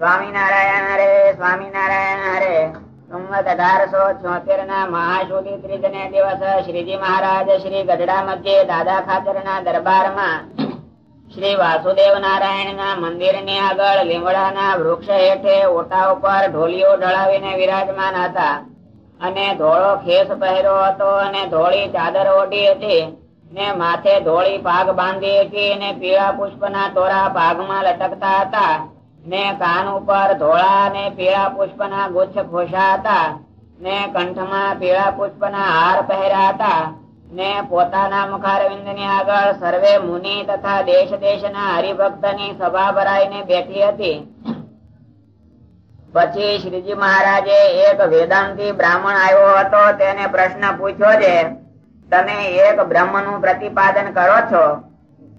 સ્વામિનારાયણ હરે સ્વામિનારાયણ હરે સંવત અઢારસો છોતેર ના મહાશુદી ત્રીજ ને દિવસ શ્રીજી મહારાજ શ્રી ગઢડા મધ્યે દાદા ખાતર ના દરબારમાં શ્રી વાસુદેવ નારાયણ ના મંદિરની આગળ લીમડા ના વૃક્ષ હેઠે ઓટા ઉપર ઢોલીઓ ઢળાવીને વિરાજમાન હતા। અને ધોળો ખેસ પહેર્યો હતો અને ધોળી ચાદર ઓઢી હતી। ને માથે ધોળી પાગ બાંધી હતી ને પીળા પુષ્પના તોરા પાગમાં લટકતા હતા. ને કાન ઉપર ધોળા ને પીળા પુષ્પના ગુચ્છ ખોશા હતા ને કંઠમાં પીળા પુષ્પના હાર પહેર્યા હતા ને પોતાના મુખારવિંદની આગળ સર્વે મુનિ તથા દેશ દેશના હરિભક્તની સભા ભરાઈને બેઠી હતી. પછી શ્રીજી મહારાજે એક વેદાંતિ બ્રાહ્મણ આવ્યો હતો, તેને પ્રશ્ન પૂછ્યો છે તમે એક બ્રહ્મનું પ્રતિપાદન કરો છો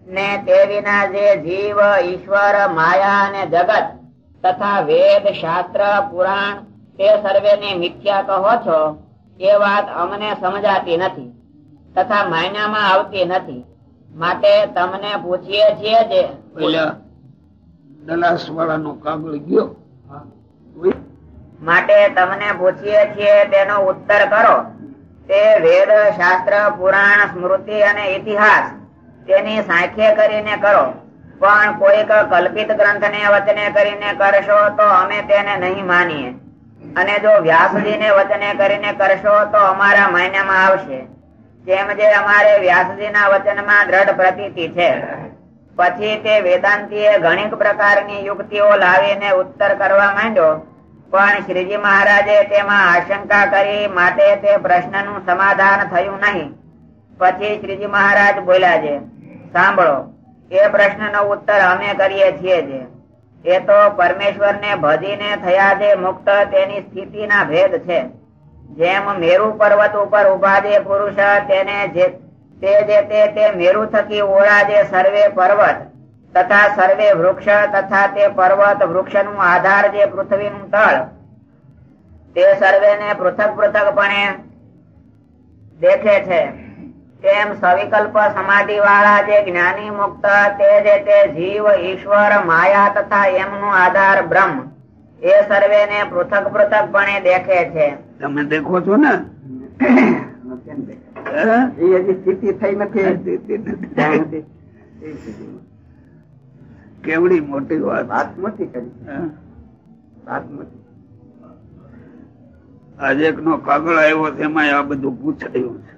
ને તે વિના જે જીવ ઈશ્વર માયા અને જગત તથા વેદ શાસ્ત્ર પુરાણ તે સર્વે ને મિથ્યા કહો છો એ વાત અમને સમજાતી નથી તથા માયનામાં આવતી નથી. માટે તમને પૂછીએ છીએ જે દલાસ વાળાનો કાગળ ગયો. માટે તમને પૂછીએ છીએ તેનો ઉત્તર કરો. તે વેદ, શાસ્ત્ર, પુરાણ, સ્મૃતિ અને ઇતિહાસ તેની સાંખ્ય કરીને કરો. પણ કોઈક કલ્પિત ગ્રંથ ને વચને કરીને કરશો તો અમે તેને નહીં માનીએ. અને જો વ્યાસજી ને વચને કરીને કરશો તો અમારા માન્યમાં આવશે. જેમ જે અમારે વ્યાસજી ના વચનમાં દ્રઢ પ્રતીતિ છે. પછી તે વેદાંતિએ ઘણી પ્રકારની યુક્તિઓ લાવીને ઉત્તર કરવા માંડ્યો. પણ શ્રીજી મહારાજે તેમાં આશંકા કરી માટે તે પ્રશ્નનું સમાધાન થયું નહીં. પછી શ્રીજી મહારાજ બોલ્યા છે, સાંભળો, એ પ્રશ્નનો ઉત્તર અમે કરીએ છીએ જે. એ તો પરમેશ્વર ને ભજીને થયા છે મુક્ત તેની સ્થિતિના ભેદ છે. જેમ મેરુ પર્વત ઉપર ઊભા જે પુરુષ તેને જે, તે જે તે મેરુ થકી ઓળા જે સર્વે પર્વત તથા સર્વે વૃક્ષ તથા તે પર્વત વૃક્ષનું આધાર જે પૃથ્વીનું તળ તે સર્વે ને પૃથક પૃથકપણે દેખે છે. તેમ સવિકલ્પ સમાધિ વાળા જે જ્ઞાની મુક્ત તે જે તે જીવ ઈશ્વર માયા તથા એમનો આધાર બ્રહ્મ એ સર્વે ને પૃથક પૃથક પણે દેખે છે. તમે દેખો છો ને? એ હજી સ્થિતિ થઈ નથી. કેવડી મોટી વાત. વાત નથી કરી. વાત નથી આજે નો કાગળ આવ્યો તેમાં આ બધું પૂછાયું છે.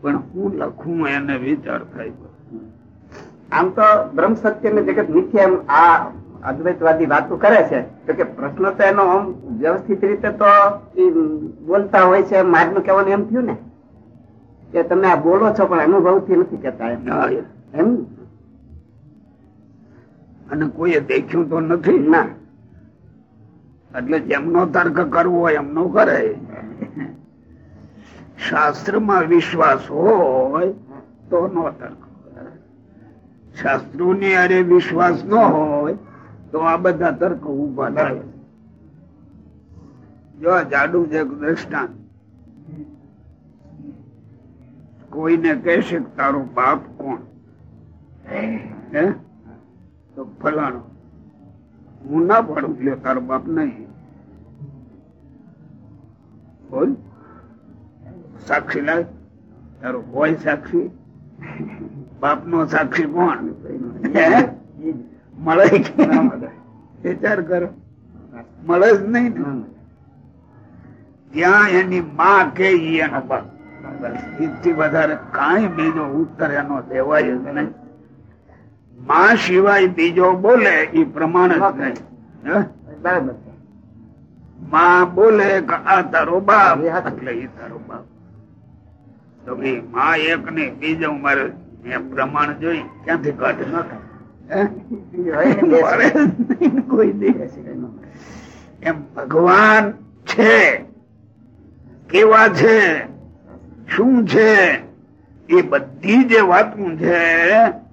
પણ હું લખું એને વિચાર થાય આમ તો બ્રહ્મ સત્ય ને જગત મિથ્યા એમ આ અદ્વૈતવાદી વાતો કરે છે. તો કે પ્રશ્ન તો એનો આમ વ્યવસ્થિત રીતે તો બોલતા હોય છે મારનું કહેવાનું એમ થયું ને? કે તમે આ બોલો છો પણ અનુભવથી નથી કેતા એમ. અને કોઈએ દેખ્યું તો નથી ના. એટલે જેમનો તર્ક કરવો હોય એમનો કરે. શાસ્ત્રમાં વિશ્વાસ હોય તો નો તર્ક શાસ્ત્રો ની અરે વિશ્વાસ ન હોય તો આ બધા તર્ક ઊભા થાય. જો જાડુ છે દ્રષ્ટાંત. કોઈને કહેશે તારો બાપ કોણ? હે? તો ફલાણો. હું ના પાડું લ્યો તારો બાપ નહીં. બોલ. સાક્ષી લાય. તારો હોય સાક્ષી. બાપ નો સાક્ષી કોણ? મળે કે ના મળે. વિચાર કરો. મળે જ નહીં ને. ત્યાં એની માં કે એનો બાપ. એથી વધારે કાંઈ બીજો ઉત્તર એનો દેવાય જ નહીં. માં સિવાય બીજો બોલે એ પ્રમાણ? બરાબર. માં બોલે કે આ તારો બાપ. એટલે એ તારો બાપ. તો ભઈ માં એક ને બીજો મારે પ્રમાણ જોઈ ક્યાંથી કાઢ? ને કોઈ એમ ભગવાન છે કેવા છે શું છે એ બધી જે વાતું છે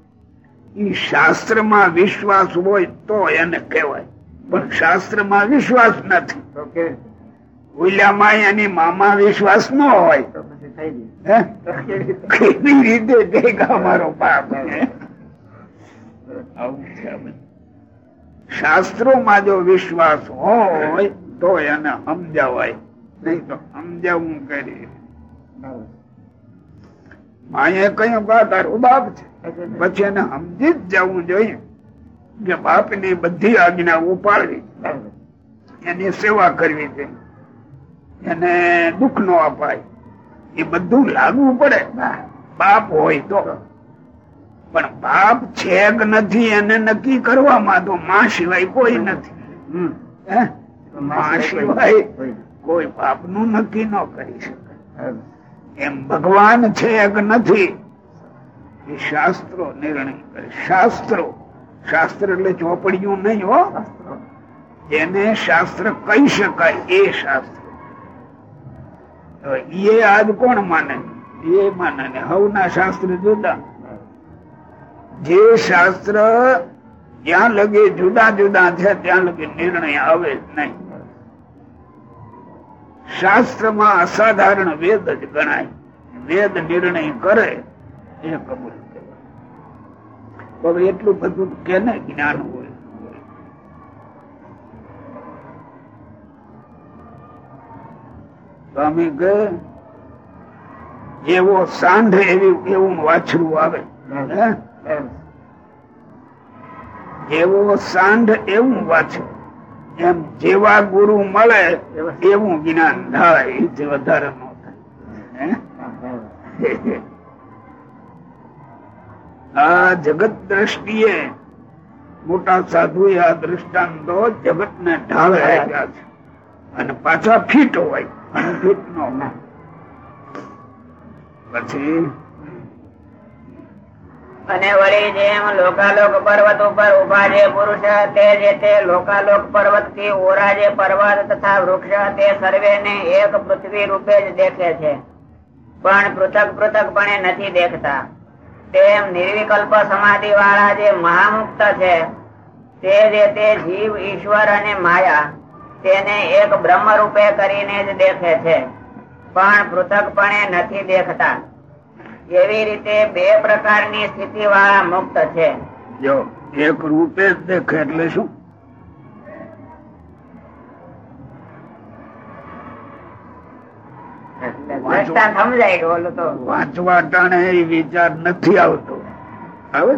એ શાસ્ત્રમાં વિશ્વાસ હોય તો એને કહેવાય. પણ શાસ્ત્રમાં વિશ્વાસ નથી. એની મામા વિશ્વાસ ન હોય? કેવી રીતે ભેગા મારો પાપ. શાસ્ત્રોમાં જો વિશ્વાસ હોય તો એને સમજાવાય. નહીં તો સમજાવવું કરી. કે તારો બાપ છે. પછી એને સમજી જ જવું જોઈએ કે બાપની બધી આજ્ઞા ઉપાડવી એની સેવા કરવી છે. એને દુઃખ નો અપાય. એ બધું લાગવું પડે. બાપ હોય તો. પણ બાપ છે કે નથી એને નક્કી કરવામાં તો માં સિવાય કોઈ નથી. હે? માં સિવાય કોઈ બાપનું નક્કી ન કરી શકે. એમ ભગવાન છે કે નથી? એ શાસ્ત્રો નિર્ણય કરે. શાસ્ત્રો. શાસ્ત્ર એટલે ચોપડીયું નહીં હો. જેને શાસ્ત્ર કહી શકાય. એ શાસ્ત્ર. એ આજ કોણ માને? એ માને ને હવના શાસ્ત્ર જુદા. જે શાસ્ત્ર જ્યાં લગે જુદા જુદા છે, ત્યાં લગે નિર્ણય આવે નહીં. શાસ્ત્રમાં અસાધારણ વેદ જ ગણાય. વેદ નિર્ણય કરે એ કબૂલ હવે એટલું બધું કેને જ્ઞાન હોય? સ્વામી કે જેવો સાંઢ એવી એવું વાછડું આવે? જેવો સાંઢ એવું વાછડું. એમ જેવા ગુરુ મળે એવું. જ્ઞાન થાય વધારે નો થાય. આ જગત દ્રષ્ટિએ મોટા સાધુ આ દ્રષ્ટાંતો જગત ને ઢાળે આપ્યા છે. અને પાછા ફીટ હોય અને ફીટ નો પછી અને વળી જેમ લોકાલોક પર્વત ઉપર ઊભા જે પુરુષ તે જે તે લોકાલોક પર્વતથી ઓરા જે પર્વત તથા વૃક્ષ તે સર્વે ને એક પૃથ્વી રૂપે જ દેખે છે. પણ પૃથક પૃથક પણે નથી દેખતા. તેમ નિર્વિકલ્પ સમાધિ વાળા જે મહામુક્ત છે, તે જે તે જીવ, ઈશ્વર અને માયા, તેને એક બ્રહ્મ રૂપે કરીને જ દેખે છે. પણ પૃથકપણે નથી દેખતા. એવી રીતે બે પ્રકારની સ્થિતિ વાળા મુક્ત છે. જો એક રૂપે જ દેખે એટલે શું? વાંચવા ટાણે વિચાર નથી આવતો. આવે?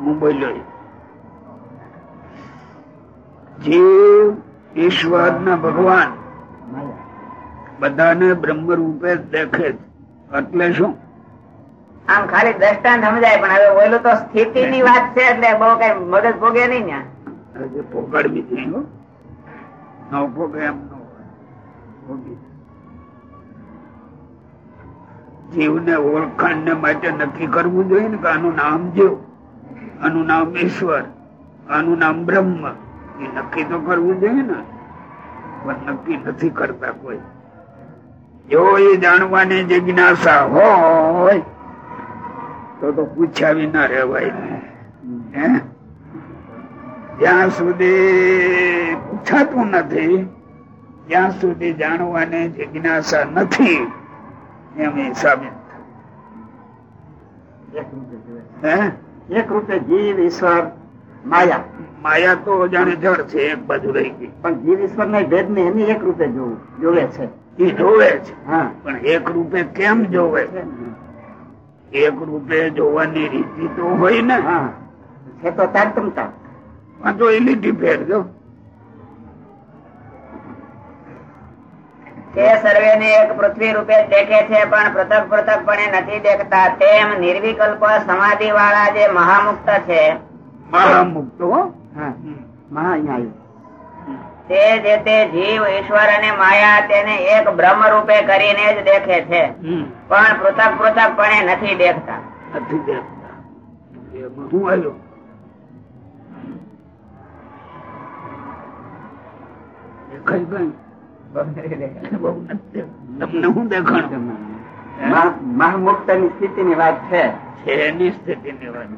હું બોલ્યો જીવ ઈશ્વર ને ભગવાન બધાને બ્રહ્મ રૂપે દેખે એટલે શું? આમ ખાલી દ્રષ્ટાંત સમજાય, પણ હવે ઓલું તો સ્થિતિ ની વાત છે એટલે બહુ કઈ મગજ ભોગે નહીં ને. જીવને ઓળખાણ ને માટે નક્કી કરવું જોઈએ ને કે આનું નામ જીવ. આનું નામ ઈશ્વર. આનું નામ બ્રહ્મ. એ નક્કી તો કરવું જોઈએ ને. પણ નક્કી નથી કરતા કોઈ. જો એ જાણવાની જિજ્ઞાસા હોય તો તો પૂછ્યા વિના રહેવાય. હે? જ્યાં સુધી પૂછાતું નથી જ્યાં સુધી જાણવાની જિજ્ઞાસા નથી એમ એ સાબિત એક રૂપે જોવે. ઈશ્વર માયા. માયા તો જાણે જળ છે એક બાજુ રહી ગઈ. પણ જીવ ઈશ્વર ના ભેદ ને એની એક રૂપે જોવું જોવે છે. એ જોવે છે. હા. પણ એક રૂપે કેમ જોવે? એક રૂપે જોવાની રીતિ તો હોય ને. છે તો તારતમતા વાંચો એ લીધી ફેર જો. તે સર્વે ને એક પૃથ્વી રૂપે દેખે છે પણ પૃથક પૃથક પણે નથી દેખતા. તેમ નિર્વિકલ્પ સમાધિ વાળા જે મહામુક્ત છે. મહામુક્ત મહા અહીંયા આવ્યું તે જે તે જીવ ઈશ્વર અને માયા તેને એક બ્રહ્મ રૂપે કરીને જ દેખે છે. પણ પૃથક પૃથક પણે નથી દેખતા. મહામુક્તની સ્થિતિ ની વાત છે. એની સ્થિતિની વાત.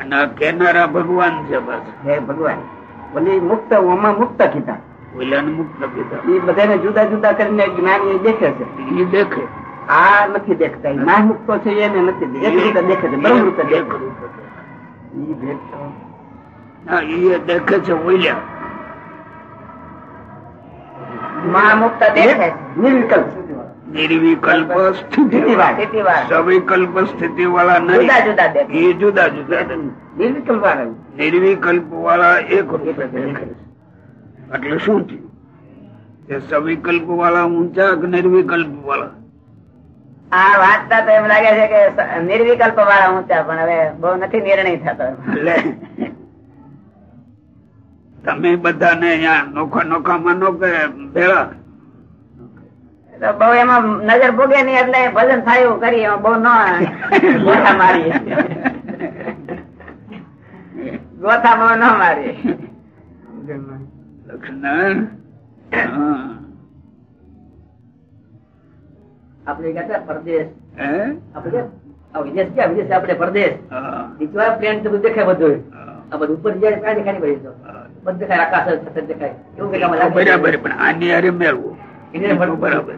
અને કેનારા ભગવાન છે બસ હે ભગવાન. ઓલી મુક્ત ઓમાં મુક્ત કીધા. મુક્ત કીધા. એ બધાને જુદા જુદા કરીને જ્ઞાન એ દેખે છે. એ દેખે. આ નથી દેખતા. ના મુક્તો છે એને નથી એક રીતે દેખે છે બ્રહ્મ રૂપે દેખે છે. ઓલ્યા. મહામુક્ત દેખે નિર્વિકલ્પ. નિર્વિકલ્પ સ્થિતિ. સવિકલ્પ સ્થિતિ વાળા જુદા નહીં જુદા એ જુદા જુદા. નિર્વિકલ્પ વાળા. નિર્વિકલ્પ વાળા એક રૂપે એટલે શું થયું કે સવિકલ્પ વાળા ઊંચા કે નિર્વિકલ્પ વાળા આ વાંચતા તો એમ લાગે છે કે નિર્વિકલ્પ વાળા ઊંચા પણ હવે બહુ નથી નિર્ણય થતો. તમે બધાને અહીંયા નોખા નોખા માનો કે ભેળા? તો બહુ એમાં નજર ભોગે નહીં એટલે ભજન થાય એવું કરીએ બહુ ન મારીએ. ગોથા ન મારીએ લક્ષ્મણ આપણે પરદેશ. આપણે વિદેશ ક્યાં વિદેશ આપણે પરદેશ. હા. પ્લેન તો બધું દેખાય બધું આ બધું ઉપર જાય કાંઈ દેખાય નહીં બધું. દેખાય આકાશ દેખાય. એવું. બરાબર પણ આની હારે મેળવું. એને બરાબર.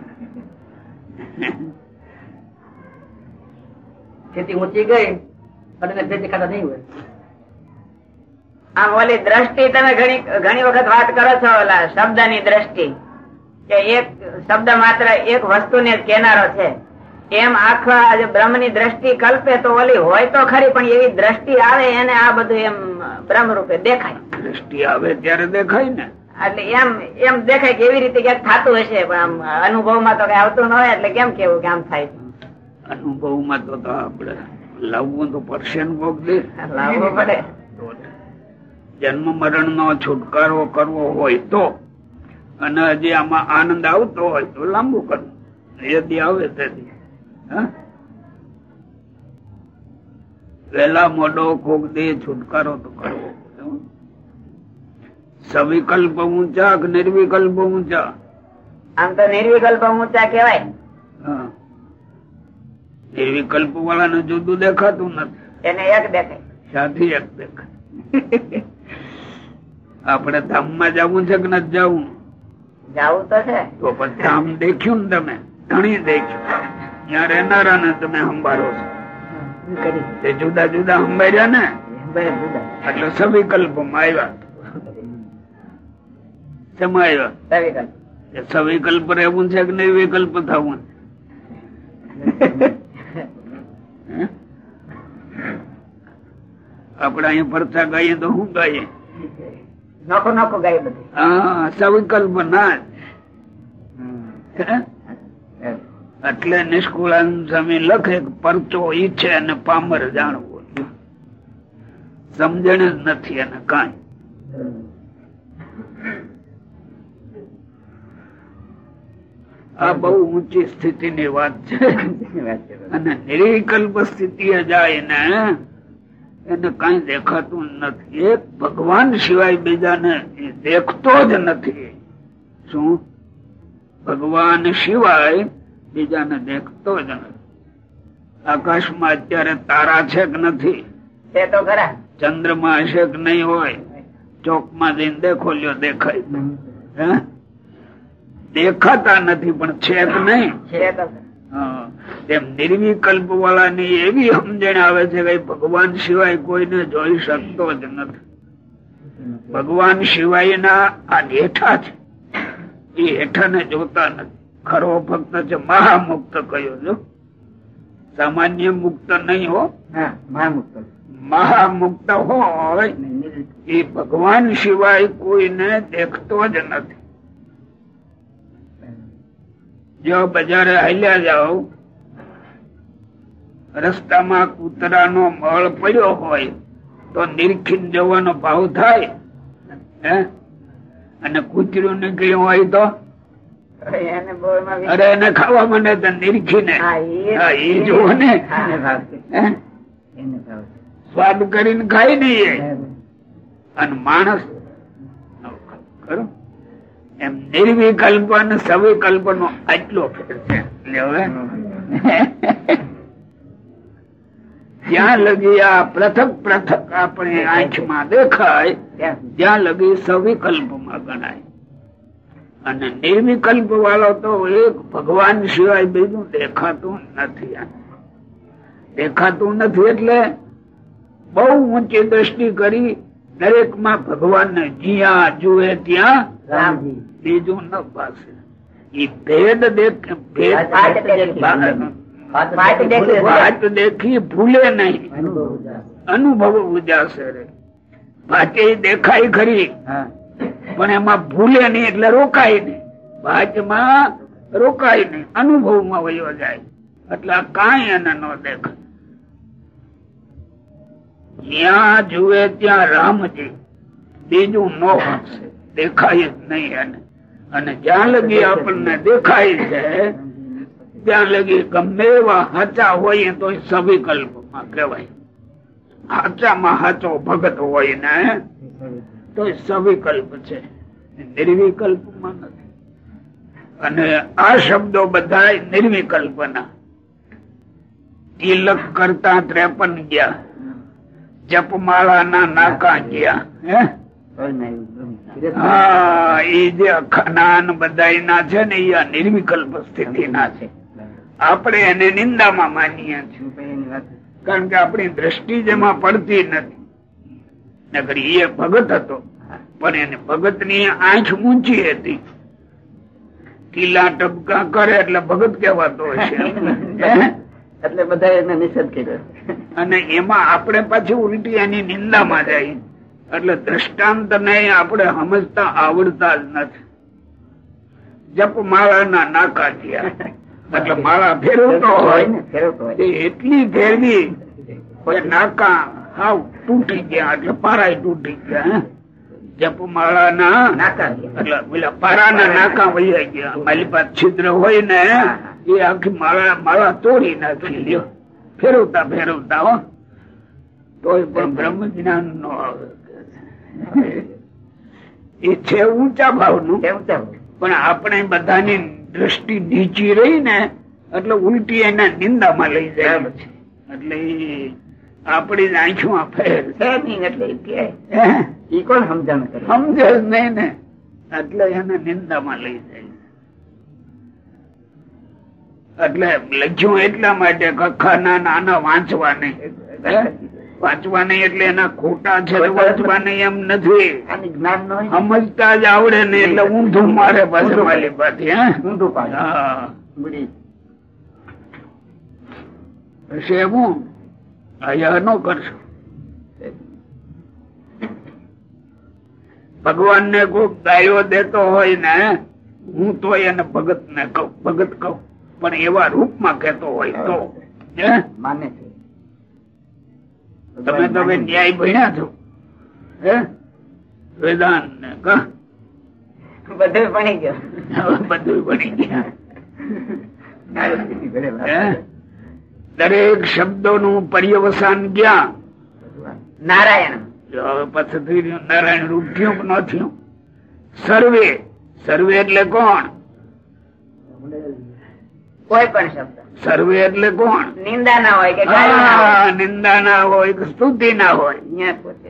ખેતી ઊંચી ગઈ અને દેખાતા નહીં હોય. આમ ઓલી દ્રષ્ટિ તમે ઘણી ઘણી વખત વાત કરો છો ઓલા શબ્દની દ્રષ્ટિ કે એક શબ્દ માત્ર એક વસ્તુ ને કેનારો છે. એમ આખા બ્રહ્મની દ્રષ્ટિ કલ્પે તો ઓલી હોય તો ખરી પણ એવી દ્રષ્ટિ આવે એને આ બધું એમ બ્રહ્મ રૂપે દેખાય. દ્રષ્ટિ આવે ત્યારે દેખાય ને. એટલે એમ એમ દેખાય કે એવી રીતે ક્યાંક થતું હશે પણ આમ અનુભવમાં તો કઈ આવતું ન હોય એટલે કેમ કેવું કે આમ થાય? અનુભવમાં તો તો આપણે લાવવું તો પડશે ને કોક દે. લાવવું પડે. જન્મ મરણ નો છુટકારો કરવો હોય તો અને હજી આમાં આનંદ આવતો હોય તો લાંબુ કરવું. યદી આવે તેથી. વેલા મોડો કોક દે છુટકારો તો કરવો. સવિકલ્પ ઊંચા કે નિર્વિકલ્પ ઊંચા? આમ તો નિર્વિકલ્પ ઊંચા કેવાય નિર્વિકલ્પ વાળા વાળાને જુદું દેખાતું નથી. એને એક દેખાય. સાથી એક દેખાય. આપણે ધામમાં જવું છે કે નથી જવું? જવું તો છે. તો પછી ધામ દેખ્યું ને તમે ઘણી દેખ્યું. ત્યાં રહેનારા ને તમે સંભાળો છો. તે જુદા જુદા સંભાળ્યા ને એટલે સવિકલ્પમાં આવ્યા. સવિકલ્પ. રહેવું છે કે નિર્વિકલ્પ થવું? આપડે અહીંયા ફરતા ગાઈએ તો શું ગાઈએ? નોખું નોખું ગાય બધી. હા સવિકલ્પ ના એટલે નિષ્કુળાનંદ સ્વામી લખે પરચો ઈચ્છે અને પામર જાણવું. સમજણ જ નથી અને કાંઈ. આ બહુ ઊંચી સ્થિતિની વાત છે. અને નિરિકલ્પ સ્થિતિ જાય ને એને કઈ દેખાતું નથી. એક ભગવાન સિવાય બીજાને દેખતો જ નથી. શું? ભગવાન સિવાય બીજાને દેખતો જ નથી. આકાશમાં અત્યારે તારા છે કે નથી? તે તો ખરા. ચંદ્રમાં હશે કે નહીં હોય? ચોકમાં જઈને દેખો લ્યો દેખાય. હે? દેખાતા નથી પણ છે કે નહીં? છે તો હા. તેમ નિર્વિકલ્પ વાળાની એવી સમજણ આવે છે કે ભગવાન સિવાય કોઈને જોઈ શકતો જ નથી. ભગવાન સિવાયના આ હેઠા છે. એ હેઠાને જોતા નથી. ખરો ફક્ત છે મહામુક્ત કયો છો? સામાન્ય મુક્ત નહીં હો. હા મહામુક્ત. મહામુક્ત હોય એ ભગવાન સિવાય કોઈને દેખતો જ નથી. જો બજારે હાલ્યા જાઓ રસ્તામાં કૂતરાનો મળ પડ્યો હોય તો નિરખીને જવાનો ભાવ થાય. હે? અને કૂતરું નીકળ્યું હોય તો? અરે એને ખાવા મને તો નિરખીને. એ- જુઓ ને. સ્વાદ કરીને ખાઈ નહીં એ. અને માણસ ખરો એમ નિર્વિકલ્પ અને સવિકલ્પ નો આટલો ફેર છે. હવે. જ્યાં લગી આ પૃથક પૃથક આપણે આંખમાં દેખાય ત્યાં. લગી સવિકલ્પમાં ગણાય. અને નિર્વિકલ્પ વાળો તો એક ભગવાન સિવાય બીજું દેખાતું નથી દેખાતું નથી એટલે બહુ ઊંચી દ્રષ્ટિ કરી દરેકમાં ભગવાન ને જ્યાં જુએ ત્યાં બીજું ન પાસે. એ ભેદ દેખ ભેદ વાત દેખી. ભૂલે નહીં. અનુભવ ઉજાસ. રે. વાતે દેખાય ખરી. પણ એમાં ભૂલે નહીં એટલે રોકાય નહીં. વાંચમાં રોકાય નહીં. અનુભવમાં વયો જાય. એટલે કાંઈ એને ન દેખાય. જ્યાં જુએ ત્યાં રામજી બીજું ન હશે. દેખાય જ નહીં એને. અને જ્યાં લગી આપણને દેખાય છે ત્યાં લગી ગમે હાચા હોય તો સવિકલ્પમાં કહેવાય. હાચામાં હાચો ભગત હોય ને, તો સવિકલ્પ છે. નિર્વિકલ્પમાં નથી. અને આ શબ્દો બધા નિર્વિકલ્પના. તિલક કરતા ત્રેપન ગયા. જપમાળાના નાકા ગયા. હે. હા એ જે ખનાન બધા છે ને એ નિર્વિકલ્પ સ્થિતિ ના છે. આપણે એને નિંદામાં માનીએ છીએ. કારણ કે આપણી દ્રષ્ટિ જેમાં પડતી નથી. નકર એ ભગત હતો પણ એને ભગતની આંખ ઊંચી હતી. કિલ્લા ટપકા કરે એટલે ભગત કહેવાતો હશે એટલે બધા એને નિષેધ કર્યો. અને એમાં આપણે પાછી ઉલટી એની નિંદામાં જાય. એટલે દ્રષ્ટાંત ને આપણે સમજતા આવડતા જ નથી. જપ માળાના નાકા થયા. એટલે માળા ફેરવતો હોય ને એટલી ફેરવી નાકા હાવ તૂટી ગયા એટલે પારાય તૂટી ગયા જપમાળાના નાકા એટલે પેલા પારાના નાકા વહી ગયા. મારી પાસે છિદ્ર હોય ને એ આખી માળા માળા તોડી નાખી લ્યો. ફેરવતા ફેરવતા હો. તો પણ બ્રહ્મ જ્ઞાન નો આવે. એ છે ઊંચા કેવું કેવું પણ આપણે બધાની દ્રષ્ટિ નીચી રહી ને એટલે ઉલટી એના નિંદામાં લઈ જાય. એટલે આપડી આંખો ફેર. એટલે? ઈ કોણ સમજણ કરે? સમજે જ નહીં ને. એટલે એને નિંદામાં લઈ જાય. એટલે લખ્યું એટલા માટે કખા ના નાના વાંચવા નહીં? વાંચવા નહીં એટલે એના ખોટા છે વાંચવા નહીં એમ નથી. સમજતા જ આવડે ને એટલે ઊંધું મારે પાછું માલી પાછી હે? ઊંધું હશે હું? અહીંયા ન કરશો. ભગવાન ને કોઈ ગાયો દેતો હોય ને હું તો એને ભગત ને કહું ભગત કહું પણ એવા રૂપમાં કેતો હોય તો. માને છે. તમે તો હવે ન્યાય ભણ્યા છો. હે? વેદાન બધું ભણી ગયો. બધું ભણી ગયા. દરેક શબ્દો નું પર્યવસાન ક્યાં? નારાયણ. પછી નારાયણ રૂપ થયું કે ન થયું? સર્વે. સર્વે એટલે કોણ? કોઈ પણ શબ્દ. સર્વે એટલે કોણ? નિંદા ના હોય કે નિંદા ના હોય કે સ્તુતિ ના હોય.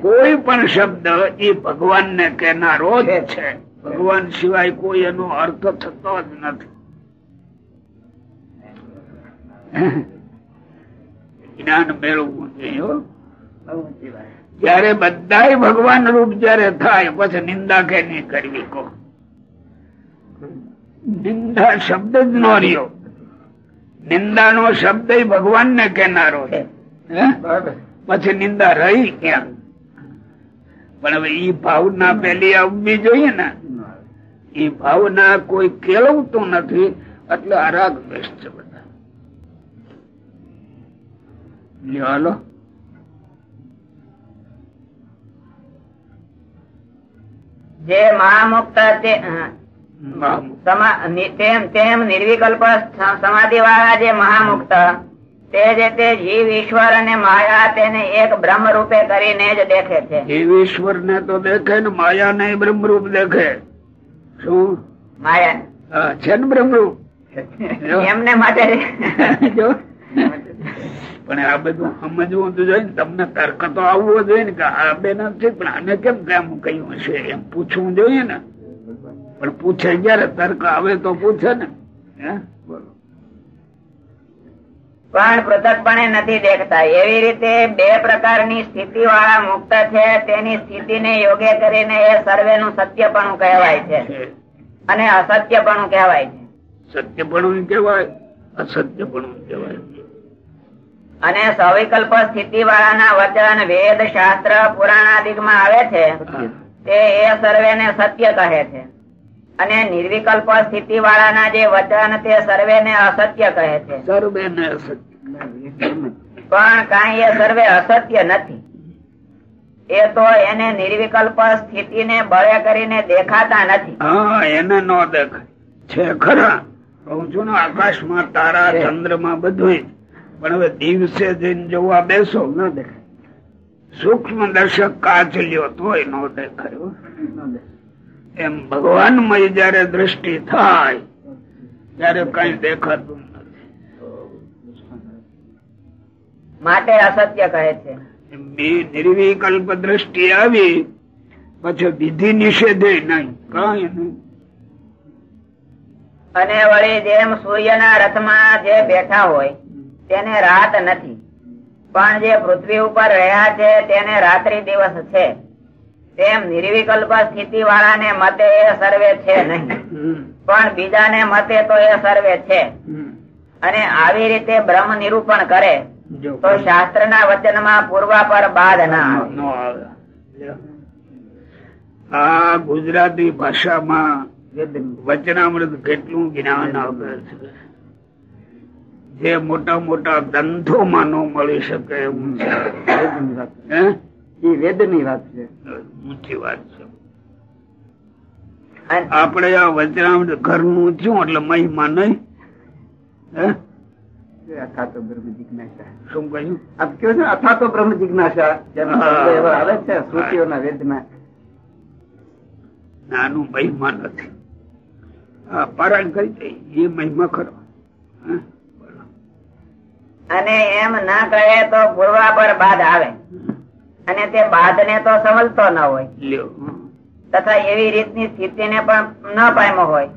કોઈ પણ શબ્દ એ ભગવાન ને કહેનારો જ છે. ભગવાન સિવાય કોઈ એનો અર્થ થતો જ નથી. જ્ઞાન મેળવવું જોઈએ જયારે બધા ભગવાન રૂપ જયારે થાય પછી નિંદા કે નહીં કરવી કો નિંદા શબ્દ જ નો રહ્યો. નિંદા નો શબ્દ ભગવાન ને કહેનારો છે. પછી નિંદા રહી ક્યાં? પણ હવે ઈ ભાવના પેલી આવવી જોઈએ ને. ઈ ભાવના કોઈ કેળવતું નથી એટલે અરાગ દ્વેષ છે બધા. હાલો. જે મહામુક્ત તેમ તેમ નિર્વિકલ્પ સમાધિ વાળા જે મહામુક્ત તે જે તે જીવ ઈશ્વર અને માયા તેને એક બ્રહ્મ રૂપે કરીને જ દેખે છે. જીવ ઈશ્વર ને તો દેખે ને માયા ને બ્રહ્મરૂપ દેખે. શું? માયા. છે ને બ્રહ્મ રૂપ એમને માટે જો. પણ આ બધું સમજવું તો જોઈએ ને તમને તર્ક તો આવવો જોઈએ ને કે આ બે નથી પણ આને કેમ કેમ કહ્યું હશે? એમ પૂછવું જોઈએ ને. પણ પૂછે જયારે તર્ક આવે તો પૂછે ને. બોલો પણ પૃથકપણે નથી દેખતા. એવી રીતે બે પ્રકારની સ્થિતિ વાળા મુક્ત છે તેની સ્થિતિને યોગ્ય કરીને એ સર્વેનું સત્યપણું કહેવાય છે. છે. અને અસત્યપણું કહેવાય છે. સત્યપણું કહેવાય અસત્યપણું કહેવાય. અને સવિકલ્પ સ્થિતિ વાળાના વચન વેદ શાસ્ત્ર પુરાણાદિકમાં આવે છે. તે એ સર્વે ને સત્ય કહે છે. અને નિર્વિકલ્પ સ્થિતિ વાળાના જે વચન તે સર્વેને અસત્ય કહે છે. સર્વે ને પણ કઈ એ સર્વે અસત્ય નથી. એ તો એને નિર્વિકલ્પ સ્થિતિને બળે કરીને દેખાતા નથી. હા એને નો દેખાય. છે ખરા. કઉ છું ને આકાશમાં તારા ચંદ્રમાં બધું પણ હવે દિવસે જઈને જોવા બેસો ન દેખાય. સૂક્ષ્મ દર્શક કાચ લ્યો તોય નો દેખાય હો. એમ ભગવાનમય જયારે દ્રષ્ટિ થાય ત્યારે કઈ દેખાતું માટે અસત્ય કહે છે. નિર્વિકલ્પ દ્રષ્ટિ આવી પછી વિધિ નિષેધે નહીં કઈ નહીં. અને વળી જેમ સૂર્યના રથમાં જે બેઠા હોય તેને રાત નથી. પણ જે પૃથ્વી ઉપર રહ્યા છે તેને રાત્રિ દિવસ છે. તેમ નિર્વિકલ્પ સ્થિતિ વાળાને મતે એ સર્વે છે નહીં. પણ બીજાને મતે તો એ સર્વે છે. અને આવી રીતે બ્રહ્મ નિરૂપણ કરે તો શાસ્ત્રના વચનમાં પૂર્વા પર બાદ ના આવે. નો. આ ગુજરાતી ભાષામાં વચનામૃત કેટલું જ્ઞાન આપે છે? જે મોટા મોટા ગ્રંથોમાં ન મળી શકે એવું છે. હે? એ વેદની વાત છે. ઊંચી વાત છે. આપણે આ વચનામૃત ઘરનું થયું એટલે મહિમા નહીં. હે? તો બ્રહ્મ જિજ્ઞાસા. શું કહ્યું? આપ છો બ્રહ્મ જિજ્ઞાસા એવા આવે છે શ્રુતિઓના વેદના. નાનું મહિમા નથી. પારાયણ કરી દે એ મહિમા ખરો? અને એમ ના કહે તો પૂર્વા પર બાદ આવે. અને તે બાદ ને તો સમજતો ન હોય. તથા એવી રીતની સ્થિતિને પણ ન પામ્યો હોય.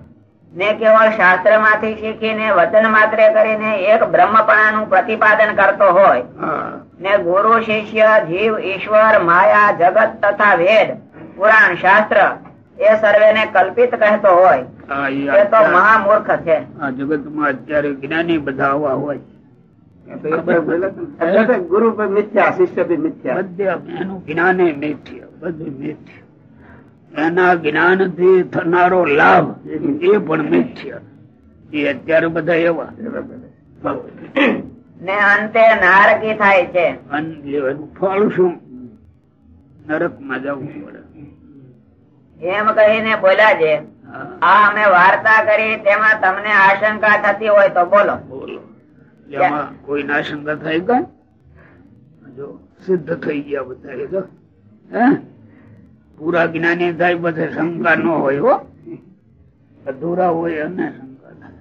ને કેવળ શાસ્ત્રમાંથી શીખીને વચન માત્ર કરીને એક બ્રહ્મપણાનું પ્રતિપાદન કરતો હોય. ને ગુરુ શિષ્ય જીવ ઈશ્વર માયા જગત તથા વેદ પુરાણ શાસ્ત્ર એ સર્વે ને કલ્પિત કહેતો હોય. એ તો મહામૂર્ખ છે. જગતમાં અત્યારે જ્ઞાની બધા આવા હોય. ગુરુ પણ મિથ્યા શિષ્ય બી મિથ્યા. બધે એનું જ્ઞાને મિથ્ય બધું મિથ્ય. એના જ્ઞાનથી થનારો લાભ એ પણ મિથ્ય. એ અત્યારે બધા એવા. ને અંતે નારકી થાય છે. ફળ શું? નરકમાં જવું પડે. એમ કહીને બોલ્યા છે. આ અમે વાર્તા કરી તેમાં તમને આશંકા થતી હોય તો બોલો. બોલો. કોઈ નાશંકા થાય કઈ જો સિદ્ધ થઈ ગયા બધા એ તો પૂરા જ્ઞાની થાય બધે શંકા ન હોય હો. અધૂરા હોય અને શંકા થાય.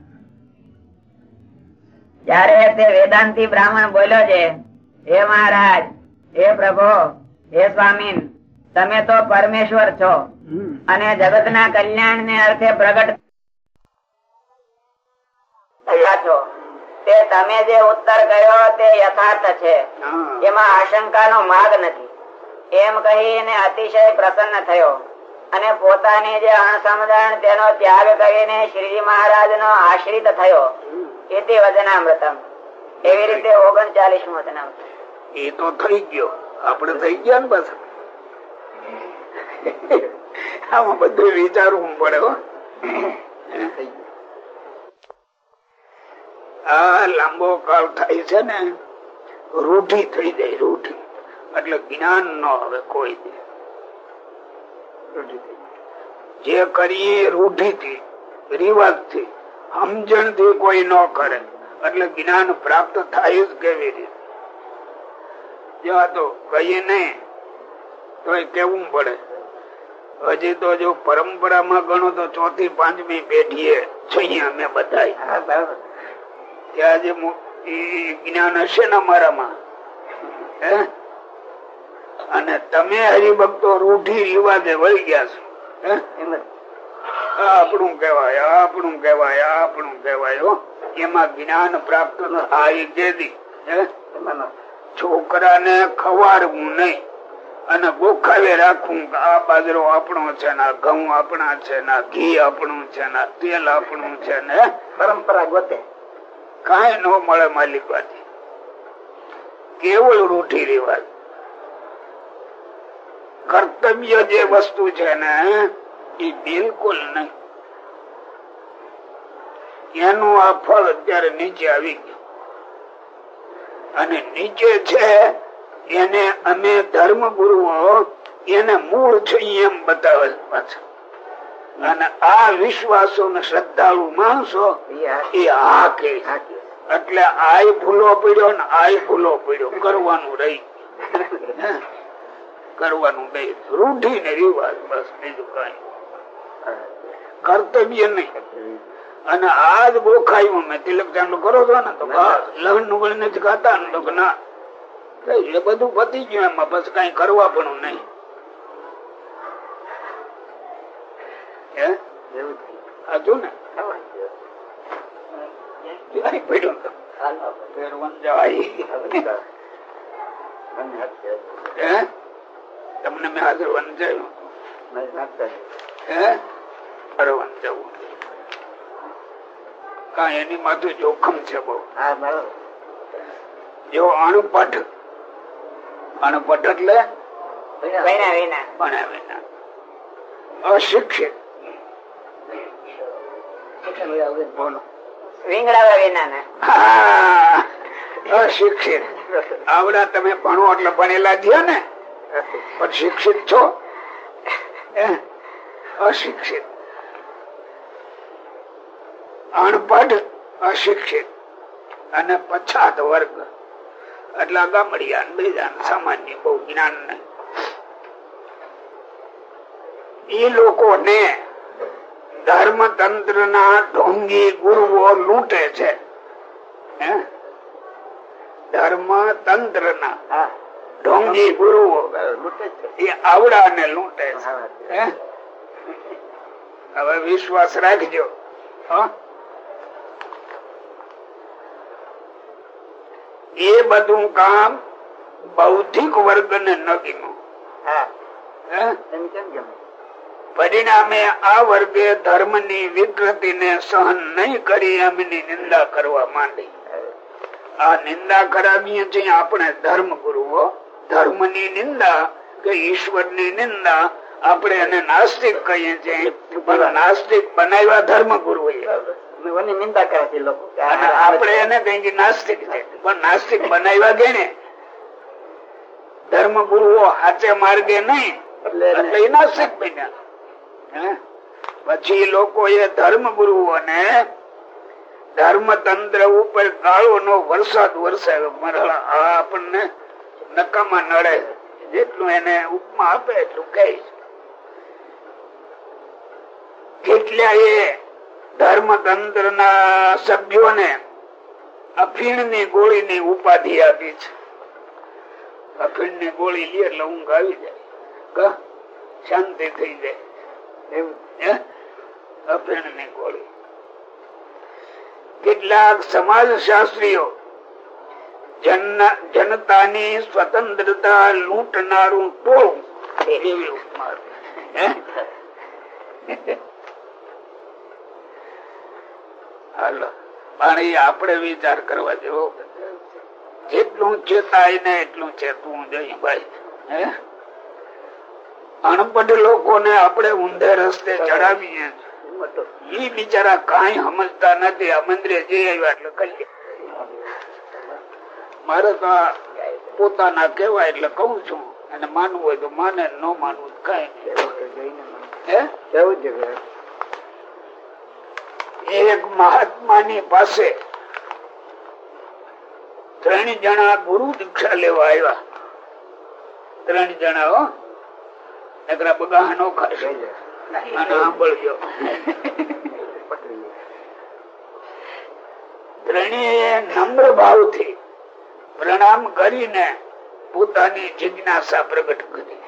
ત્યારે તે વેદાંતી બ્રાહ્મણ બોલ્યો છે હે મહારાજ હે પ્રભુ હે સ્વામી તમે તો પરમેશ્વર છો અને અને જગતના કલ્યાણ ને અર્થે પ્રગટ થયા છો. તે તમે જે ઉત્તર કર્યો તે યથાર્થ છે. એમાં આશંકાનો માર્ગ નથી. એમ કહીને અતિશય પ્રસન્ન થયો અને પોતાની જે અણસમજણ તેનો ત્યાગ કરીને શ્રીજી મહારાજ નો આશ્રિત થયો. ઇતિ વચનામૃતમ. એવી રીતે ઓગણચાલીસ વચનામૃત. એ તો થઈ ગયો. આપડે થઈ ગયા ને બસ. આમાં બધું વિચારવું પડે હો. લાંબો કાળ થાય છે ને, રૂઢી થઈ જાય, રૂઢી. એટલે જ્ઞાન ન હવે કોઈ. જે કરીએ રૂઢી થી રિવાજથી સમજણથી કોઈ ન કરે. એટલે જ્ઞાન પ્રાપ્ત થાય જ કેવી રીતે? જવા તો કહીએ નહીં તો કેવું પડે? હજી તો જો પરંપરામાં ગણો તો ચોથી પાંચમી પેઢીએ છીએ અમે બધા હા, બરાબર. ત્યાં જે મો- ઈ જ્ઞાન હશે ને અમારામાં હે? અને તમે હરિભક્તો રૂઢી રિવાજે વળી ગયા છો. આ આપણું કહેવાય આપણું કહેવાય આપણું કહેવાય એમાં જ્ઞાન પ્રાપ્ત થાય કેદી છોકરાને ખવાડવું નહીં અને ગોખાવે રાખવું કે આ બાજરો આપણો છે ને ઘઉં આપણા છે ને ઘી આપણું છે ને તેલ આપણું છે ને પરંપરા ગોતે કઈ ન મળે માલિક પાછી કેવળ રૂઢી રિવાજ. કર્તવ્ય જે વસ્તુ છે ને એ બિલકુલ નહીં. એનું આ ફળ અત્યારે નીચે આવી ગયું. અને નીચે છે એને અમે ધર્મ ગુરુઓ એને મૂળ છે એમ બતાવે પાછા અને આ વિશ્વાસો ને શ્રદ્ધાળુ માણસો એ હા કે એટલે આય ભૂલો પડ્યો ને આય ભૂલો પડ્યો. કરવાનું રહી? કરવાનું રહી. રૂઢી ને રિવાજ બસ બીજું કઈ. કર્તવ્ય નહીં. અને આજ બોખાયું મેં. તિલક ચાંદલો કરો છો ને તો લહણનું. નથી ખાતા ને તો ના. એ બધું પતી ગયું એમાં. બસ કઈ કરવા પણ નહીં. હે? સાચું ને ક્યાંય પડ્યું તો. ફેર વંજાય. હે? તમને મેં વંજાયું હે અરે વંજાવું કા એની માથું જોખમ છે બહુ જો અણપટ અણપટ એટલે અશિક્ષિત બોલો ને અશિક્ષિત આવડા તમે ભણો એટલે ભણેલા થયા ને. પણ શિક્ષિત છો? અશિક્ષિત. અણપઢ અશિક્ષિત. અને પછાત વર્ગ. એટલે ગામડિયા બીજા સામાન્ય, બહુ જ્ઞાન નહીં એ લોકોને ધર્મતંત્ર ના ઢોંગી ગુરુઓ લૂંટે છે. હે? ધર્મતંત્ર ના ઢોંગી ગુરુઓ એ આવડા ને લૂંટે છે. હવે વિશ્વાસ રાખજો. હો? એ બધું કામ બૌદ્ધિક વર્ગ ને નગીનું હે. પરિણામે આ વર્ગે ધર્મની વિકૃતિ ને સહન નહીં કરી એમની નિંદા કરવા માંડી. આ નિંદા કરાવીએ છીએ આપણે ધર્મ ગુરુઓ ધર્મની નિંદા કે ઈશ્વરની નિંદા આપણે એને નાસ્તિક કહીએ છીએ. પણ નાસ્તિક બનાવ્યા ધર્મ ગુરુ નિંદા કરે છે લોકો આપણે એને કહીએ નાસ્તિક પણ નાસ્તિક બનાવ્યા કેને ધર્મ ગુરુઓ હાચે માર્ગે નહીં. એટલે નાસ્તિક બન્યા? પછી લોકો એ ધર્મ ગુરુઓને ધર્મ તંત્ર ઉપર કાળો નો વરસાદ વરસાવ્યો આપણને નકામા નડે. જેટલું એને ઉપમા આપે એટલું કહે કેટલા એ ધર્મ તંત્ર ના સભ્યોને અફીણની ગોળી ની ઉપાધિ આપી છે. અફીણની ગોળી લે એટલે ઊંઘ આવી જાય. શાંતિ થઈ જાય. કેટલાક સમાજ શાસ્ત્રીઓ જનતાની સ્વતંત્રતા લૂંટનારું ટોળું આપણે વિચાર કરવા જેવો. જેટલું ચેતાય ને એટલું ચેતવું જોઈએ ભાઈ. હે? અણપઢ લોકોને આપણે ઊંધે રસ્તે ચડાવીએ. એ બિચારા કઈ સમજતા નથી. અમંદરે મંદિરે જઈ આવ્યા એટલે કહીએ. મારે તો પોતાના કેવાય એટલે કઉ છું. અને માનવું હોય તો માને, ન માનવું કઈ એક મહાત્મા ની પાસે ત્રણ જણા ગુરુ દીક્ષા લેવા આવ્યા. ત્રણ જણા નકરા બગા નો ખાશે અને સાંભળજો ત્રણેય નમ્ર ભાવથી પ્રણામ કરીને પોતાની જિજ્ઞાસા પ્રગટ કરી.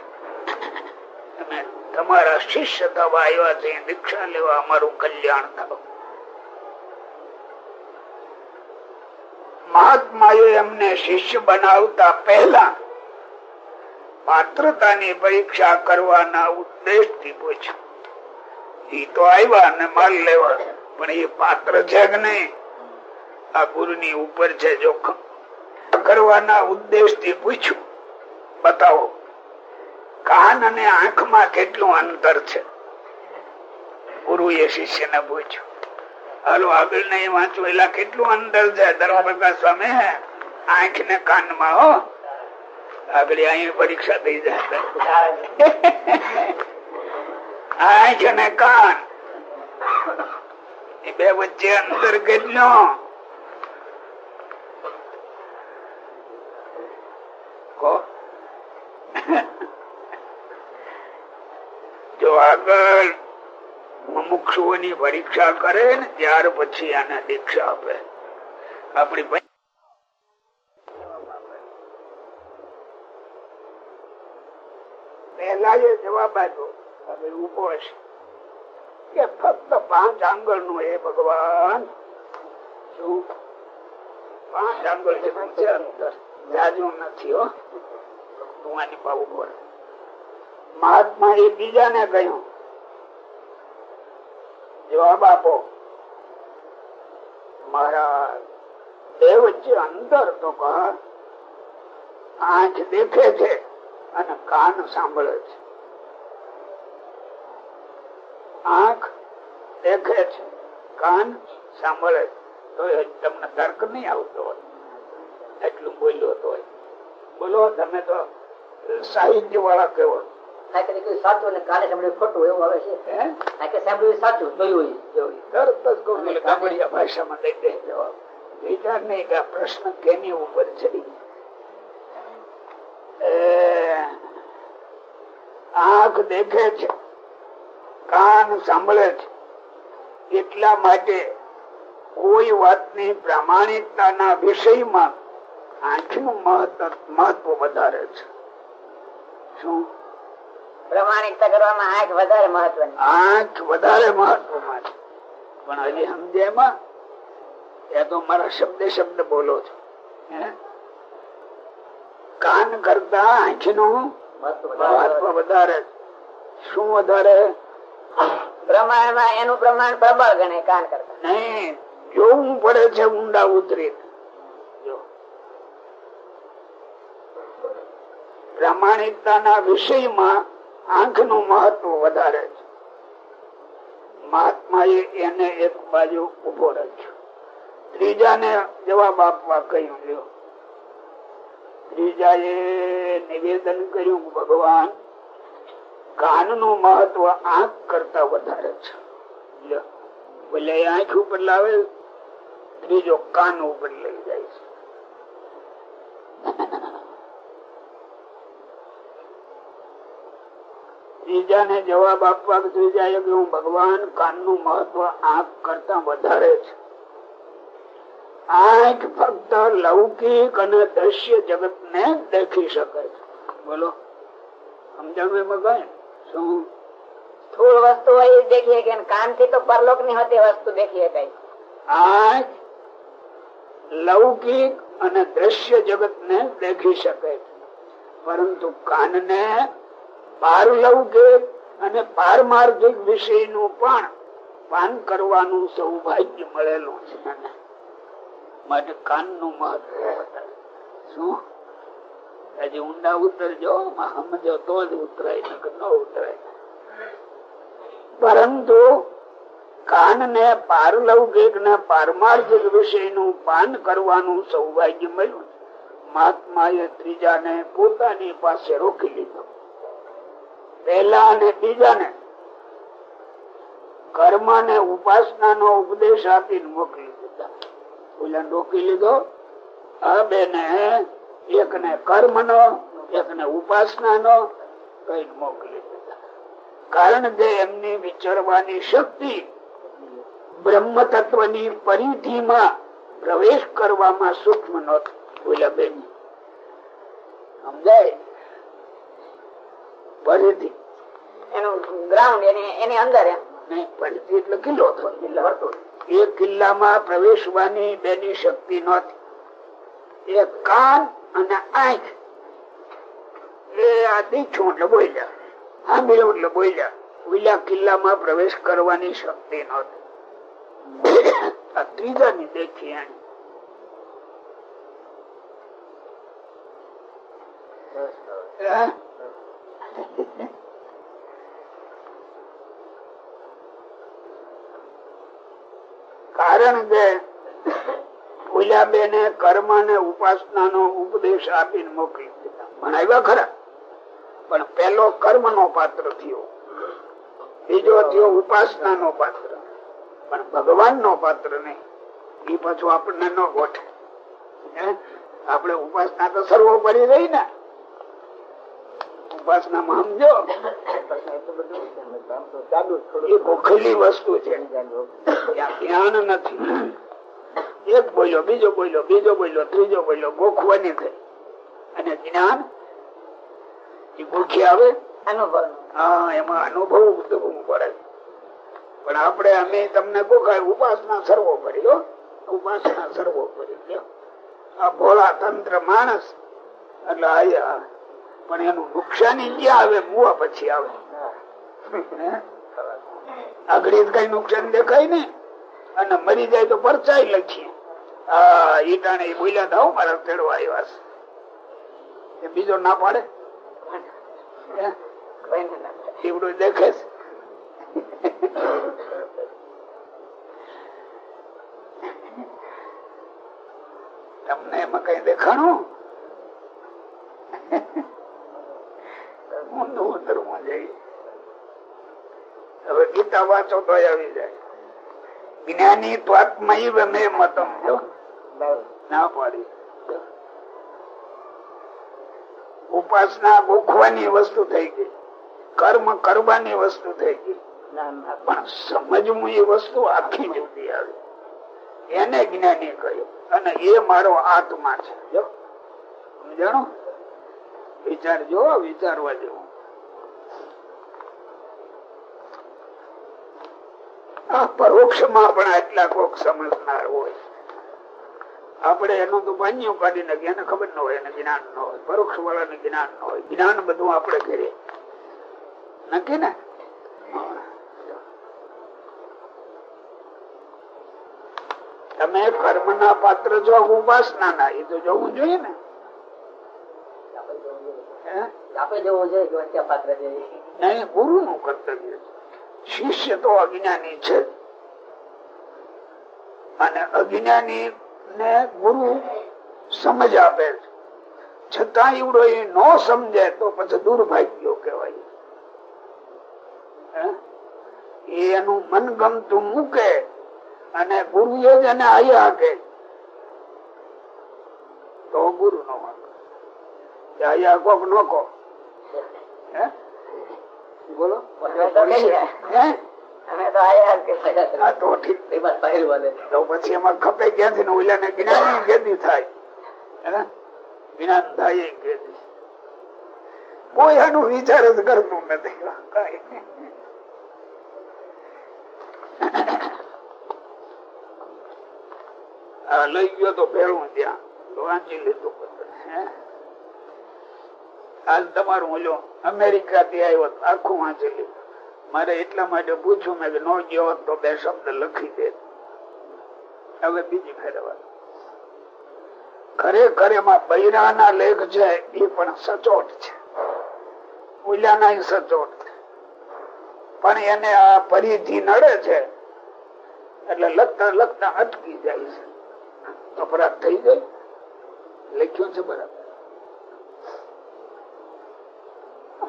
તમે તમારા શિષ્ય થવા આવ્યા છે દીક્ષા લેવા અમારું કલ્યાણ થાવ. મહાત્મા એમને શિષ્ય બનાવતા પહેલા પાત્રતાની પરીક્ષા કરવાના ઉદ્દેશથી પૂછ્યું. એ તો આવ્યા ને માલ લેવા, પણ એ પાત્ર છે કે નહીં? આ ગુરુ ની ઉપર છે જોખમ. કરવાના ઉદ્દેશથી પૂછ્યું, બતાવો, કાન અને આંખમાં કેટલું અંતર છે? ગુરુ એ શિષ્ય ને પૂછ્યું, હાલો આગળ નહીં વાંચવું, એલા કેટલું અંતર છે? ધર્મપ્રકાશ સ્વામી આંખ ને કાનમાં, હો? આગળ અહીં પરીક્ષા થઈ જાય. આંખ અને કાન. એ બે વચ્ચે અંતર કેટલો જો આગળ મુમુક્ષુઓની પરીક્ષા કરે ને ત્યાર પછી આને દીક્ષા આપે. આપણી પં- પહેલા એ જવાબ આપ્યો હવે ઊભો હશે કે ફક્ત પાંચ આંગળનું એ ભગવાન પાંચ આંગળ જાજુ નથી હો. તું આની પા ઊભો મહાત્મા એ બીજાને કહ્યું. જવાબ આપો. મારા બે વચ્ચે અંતર તો આંખ દેખે છે અને કાન સાંભળે છે. આંખ દેખે છે કાન સાંભળે તો તમને તર્ક નહીં આવતો હોય. એટલું બોલ્યો તો બોલો તમે તો સાહિત્ય વાળા કેવો સાચું અને કાને સાંભળ્યું ખોટું એવું આવે છે? સાંભળ્યું સાચું જોયું તરત જ કહું ગામડિયા ભાષામાં દઈ દે જવાબ. વિચાર નહીં કે પ્રશ્ન કેની ઉપર ચડી એ, આંખ દેખે છે કાન સાંભળે છે. એટલા માટે કોઈ વાતની પ્રામાણિકતાના વિષયમાં આંખનું મહત્વ વધારે છે. શું? પ્રમાણિકતા કરવામાં આંખ વધારે મહત્વ આંખ વધારે મહત્વમાં છે. પણ હજી સમજે એમાં? એ તો મારા શબ્દે શબ્દ બોલો છો? કાન કરતા આંખનું મહત્વ વધારે શું વધારે? પ્રમાણમાં એનું પ્રમાણ પ્રબળ ગણે કાન કરતા. નહીં, જોવું પડે છે ઊંડા ઉતરી પ્રામાણિકતાના વિષયમાં આંખનું મહત્વ વધારે છે. મહાત્મા એને એક બાજુ ઊભો રાખ્યો. ત્રીજાને જવાબ આપવા કહ્યું, લ્યો. એ નિવેદન કર્યું, ભગવાન કાનનું મહત્વ આંખ કરતા વધારે છે. લ્યો. આંખ ઉપર લાવે, ત્રીજો કાન ઉપર લઈ જાય છે. ત્રીજાને જવાબ આપવા ત્રીજાએ કહ્યું ભગવાન કાનનું મહત્વ આંખ કરતા વધારે છે. આંખ ફક્ત લૌકિક અને દ્રશ્ય જગત ને દેખી શકે છે. બોલો સમજાવે કઈ શું સ્થૂળ વસ્તુ દેખીએ કે કાનથી તો પરલોકની હોતી વસ્તુ દેખીએ કઈ આજ લૌકિક અને દ્રશ્ય જગત ને દેખી શકે પરંતુ કાનને પારલૌકિક અને પારમાર્થિક વિષયનું પણ પાન કરવાનું સૌભાગ્ય મળેલું છે. માટે કાનનું મહત્વ વધારે. શું હજી ઊંડા ઉતરજો સમજો તો જ ઉતરાય ન ઉતરાય. પરંતુ કાન ને પારલૌકિક ને પારમાર્થિક વિષયનું પાન કરવાનું સૌભાગ્ય મળ્યું. મહાત્માએ ત્રીજાને પોતાની પાસે રોકી લીધો. પહેલા અને બીજાને કર્મ ને ઉપાસના નો ઉપદેશ આપીને મોકલી દીધા. ઓલા રોકી લીધો. આ બેને એક ને કર્મ નો એકને ઉપાસના નો કઈ મોકલી કારણ કે એમની વિચારવાની શક્તિ બ્રહ્મ તત્વની પરિધિમાં પ્રવેશ કરવામાં સૂક્ષ્મ નહોતી. બેન સમજાય? પરિધિ. એનું ગ્રાઉન્ડ એની એની અંદર પરિધિ એટલે કિલ્લો થયો એ કિલ્લામાં પ્રવેશવાની બેની શક્તિ નતી એ કાન અને આંખ. એ આ દીઠું એટલે બોલ્યા. સાંભળ્યું એટલે બોલ્યા. ઓલા કિલ્લામાં પ્રવેશ કરવાની શક્તિ નહોતી. આ ત્રીજાની દેખી એની કારણ કે ફૂલ્યાબેને કર્મ ને ઉપાસના નો ઉપદેશ આપીને મોકલી ભણાવ્યા ખરા. પણ પેલો કર્મ નો પાત્ર થયો. બીજો થયો ઉપાસના નો પાત્ર. પણ ભગવાન નો પાત્ર નહીં. એ પાછું આપણને ન ગોઠે. આપણે ઉપાસના તો સર્વોપરી રહી ને. ઉપાસના માં સમજો. એ ગોખેલી વસ્તુ છે. ત્યાં જ્ઞાન નથી. એક બોલ્યો બીજો બોલ્યો બીજો બોલ્યો ત્રીજો બોલ્યો ગોખવાની થઈ અને જ્ઞાન એ ગોખી આવે. અનુભવ. હા એમાં અનુભવ પડે. પણ આપણે અમે તમને ગોખાય ઉપાસના સર્વો પડ્યો ઉપાસના સર્વોપરી લ્યો. આ ભોળા તંત્ર માણસ એટલે આયા. પણ એનું નુકસાની ક્યાં આવે? મુવા પછી આવે? આગળ કઈ નુકસાન દેખાય ને અને મરી જાય તો પરચાઈ લખીએ. બીજો ના પાડે? એવડું દેખે તમને એમાં કઈ દેખાણું? ઊંધું ઉતરવું જઈ. હવે ગીતા વાંચો તો આવી જાય. જ્ઞાની ત્વાત્મૈવ મે મતમ જો ના પાડી. ઉપાસના ભૂખવાની વસ્તુ થઈ ગઈ. કર્મ કરવાની વસ્તુ થઈ ગઈ. પણ સમજવું એ વસ્તુ આખી જુદી આવી. એને જ્ઞાની કહ્યું. અને એ મારો આત્મા છે. જો, સમજાણો? વિચારજો વિચારવા જેવું. આ પરોક્ષમાં પણ આટલા કોક સમજનાર હોય. આપણે એનું તો બાન્યું કાઢી નાખીએ એને ખબર ન હોય એને જ્ઞાન ન હોય પરોક્ષ વાળાને જ્ઞાન ન હોય. જ્ઞાન બધું આપણે કરીએ. નક્કી ને? તમે કર્મ ના પાત્ર જો ઉપાસના ના એ તો જોવું જોઈએ ને? નહીં ગુરુ નું કર્તવ્ય શિષ્ય તો અજ્ઞાની છે. અને અજ્ઞાની ને ગુરુ સમજ આપે છે. છતાં એવડો એ ન સમજે તો પછી દુર્ભાગ્યો કહેવાય. એનું મન ગમતું મૂકે અને ગુરુ એ જ એને આયા કે તો ગુરુ નો વાંક. આયા કોક નો કો. હે? બોલો. હે? પછી એમાં ખપે ક્યાંથી? ને ઓલા ને જ્ઞાન ગેદી થાય જ્ઞાન થાય કોઈ આનું વિચાર જ કરતું નથી. લઈ ગયો તો ભેળું ત્યાં. વાંચી લીધું? હાલ તમારું ઓલો અમેરિકા થી આવ્યો આખું વાંચી લીધું. મારે એટલા માટે પૂછ્યું મેં કે નો ગયો તો બે શબ્દ લખી દે. હવે બીજી ફેરવા ખરેખર એમાં બૈરાના લેખ છે, એ પણ સચોટ છે. સચોટ પણ એને આ પરિધિ નડે છે, એટલે લખતા લખતા અટકી જાય છે. અપરાધ થઈ જાય લખ્યું છે બરાબર.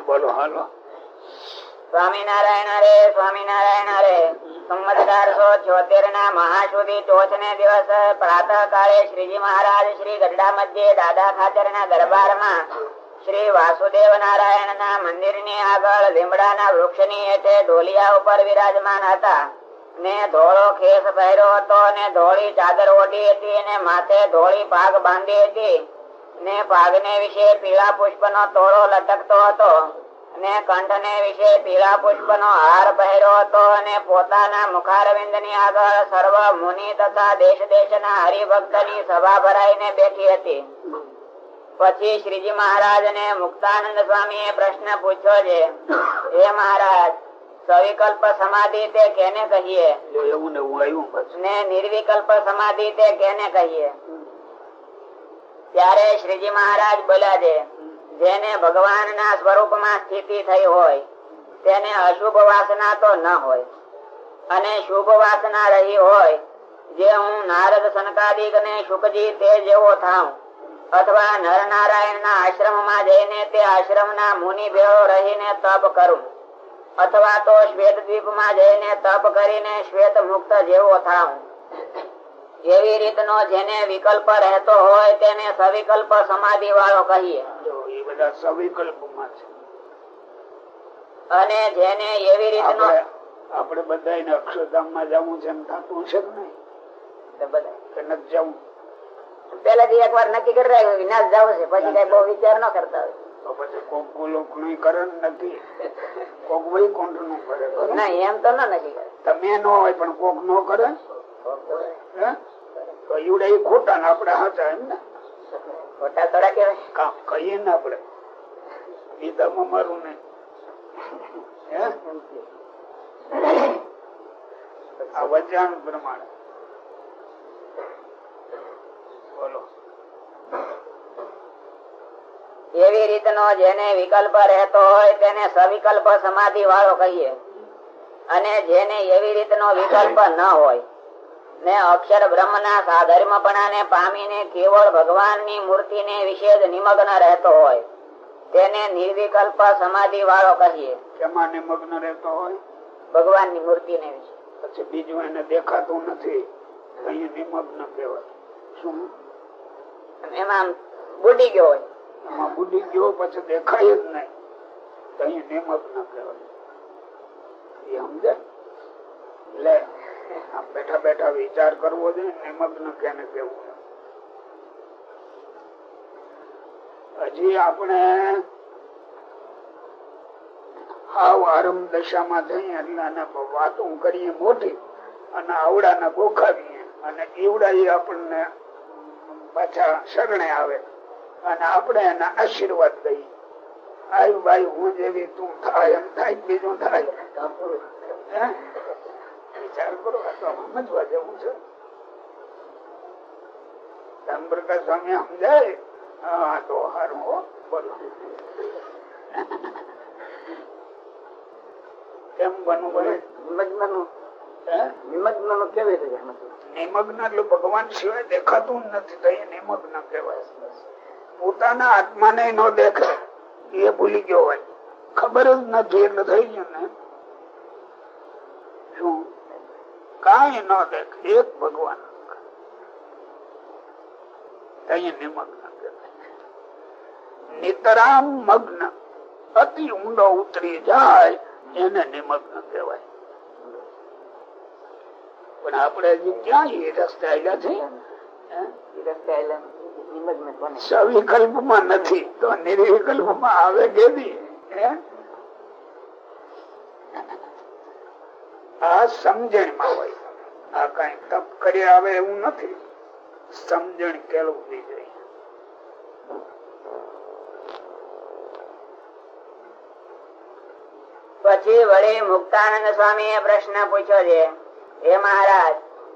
બોલો, હાલો. સ્વામિનારાયણ હરે સ્વામિનારાયણ હરે સંવત્સરસો છોતેર ના મહાશુદી ચોથ ને દિવસ પ્રાતઃ કાળે શ્રીજી મહારાજ શ્રી ગઢડા મધ્યે દાદા ખાતર ના દરબારમાં શ્રી વાસુદેવ નારાયણ ના મંદિરની આગળ લીમડા ના વૃક્ષની હેઠે ઢોલિયા ઉપર વિરાજમાન હતા. ને ધોળો ખેસ પહેર્યો હતો ને ધોળી ચાદર ઓઢી હતી ને માથે ધોળી પાગ બાંધી હતી. ને પાગને વિશે પીળા પુષ્પ નો તોરો લટકતો હતો. ને કંઠ ને વિશે પીળા પુષ્પ નો હાર પહેર્યો હતો અને પોતાના મુખારવિંદની આગળ સર્વ મુનિ તથા દેશ દેશ ના હરિભક્તની સભા ભરાઈને બેઠી હતી. પછી શ્રીજી મહારાજ ને મુક્તાનંદ સ્વામી એ પ્રશ્ન પૂછ્યો છે હે મહારાજ સવિકલ્પ સમાધિ તે કેને કહીએ? ને નિર્વિકલ્પ સમાધિ તે કેને કહીએ? ત્યારે શ્રીજી મહારાજ બોલ્યા છે જેને ભગવાન ના સ્વરૂપમાં સ્થિતિ થઈ હોય, તેને અશુભ વાસના તો ન હોય. અને શુભ વાસના રહી હોય, જે હું નારદ સનકાદિક ને શુકજી તે જેવો થાઉં, અથવા નરનારાયણ ના આશ્રમમાં જઈને તે આશ્રમ ના મુનિ ભેળો રહીને તપ કરું, અથવા તો શ્વેત દ્વીપમાં જઈને તપ કરીને શ્વેત મુક્ત જેવો થાઉં. એવી રીતનો જેને વિકલ્પ રહેતો હોય તેને સવિકલ્પ સમાધિ વાળો કહીએ છે. અને જેને એવી રીતનો આપણે બધા અક્ષરધામમાં જવું છે એમ થતું છે કે નહીં? નથી જવું? પેલાથી એક વાર નક્કી કરી રાખ્યું વિનાશ જવું છે પછી કઈ બહુ વિચાર ન કરતા હોય. તો પછી કોકનું કરે નથી. કોક વૈકુંઠનું કરે? એમ તો ના નક્કી કરે. તમે ન હોય પણ કોક નો કરે? તો ખોટા ને આપડે હાચા એમ ને? ખોટા થોડા કેવાય કામ કહીએ ને આપડે ગીતામાં મારું ને. આ પ્રમાણે. બોલો. એવી રીતનો જેને વિકલ્પ રહેતો હોય તેને સવિકલ્પ સમાધિ વાળો કહીએ. અને જેને એવી રીતનો વિકલ્પ ન હોય ને અક્ષર બ્રહ્મ ના સાધર્મપણાને પામીને કેવળ ભગવાનની મૂર્તિને વિશે નિમગ્ન રહેતો હોય. તેને નિર્વિકલ્પ સમાધિ વાળો કહીએ. કેમાં નિમગ્ન રહેતો હોય? ભગવાનની મૂર્તિને વિશે. પછી બીજું એને દેખાતું નથી. નિમગ્ન કહેવાય. શું? એમાં બુડી ગયો હોય. એમાં બુદ્ધિ ગયો પછી દેખાય જ નહીં. તો નિમગ્ન કહેવાય. સમજાય? લે. આમ બેઠા બેઠા વિચાર કરવો જોઈએ નિમગ્ન કેને કેવું. હજી આપણે હાવ આરંભ દશામાં જઈએ એટલે આને વાતો કરીએ મોટી અને આવડાને ગોખાવીએ અને ઈવડા એ આપણને પાછા શરણે આવે અને આપણે એના આશીર્વાદ દઈએ. આયુ ભાઈ હું જેવી તું થાય એમ થાય બીજું થાય? વિચાર કરો આ તો સમજવા જેવું છે. ધનપ્રકાશ સ્વામી સમજાય હા તો હારું હો બોલો. કેમ બનવું નિમગ્નનું હે? નિમગ્નનું કેવી રીતે? નિમગ્ન એટલે ભગવાન સિવાય દેખાતું નથી તો એ નિમગ્ન કહેવાય. પોતાના આત્માને ન દેખે એ ભૂલી ગયો હોય. ખબર જ નથી એટલે થઈ ગયું ને શું કાંઈ ન દેખ એક ભગવાન નિતરામ મગ્ન. અતિ ઊંડો ઉતરી જાય એને નિમગ્ન કહેવાય. પણ આપણે હજી ક્યાં એ રસ્તે આવ્યા છે કોને? સવિકલ્પમાં નથી તો નિર્વિકલ્પમાં આવે કેવી? હે? સમજણમાં હોય. આ કઈ તપ કરી આવે એવું નથી. સમજણ કેળવવી જોઈએ પછી વળી મુક્તાનંદ સ્વામી એ પ્રશ્ન પૂછ્યો છે હે મહારાજ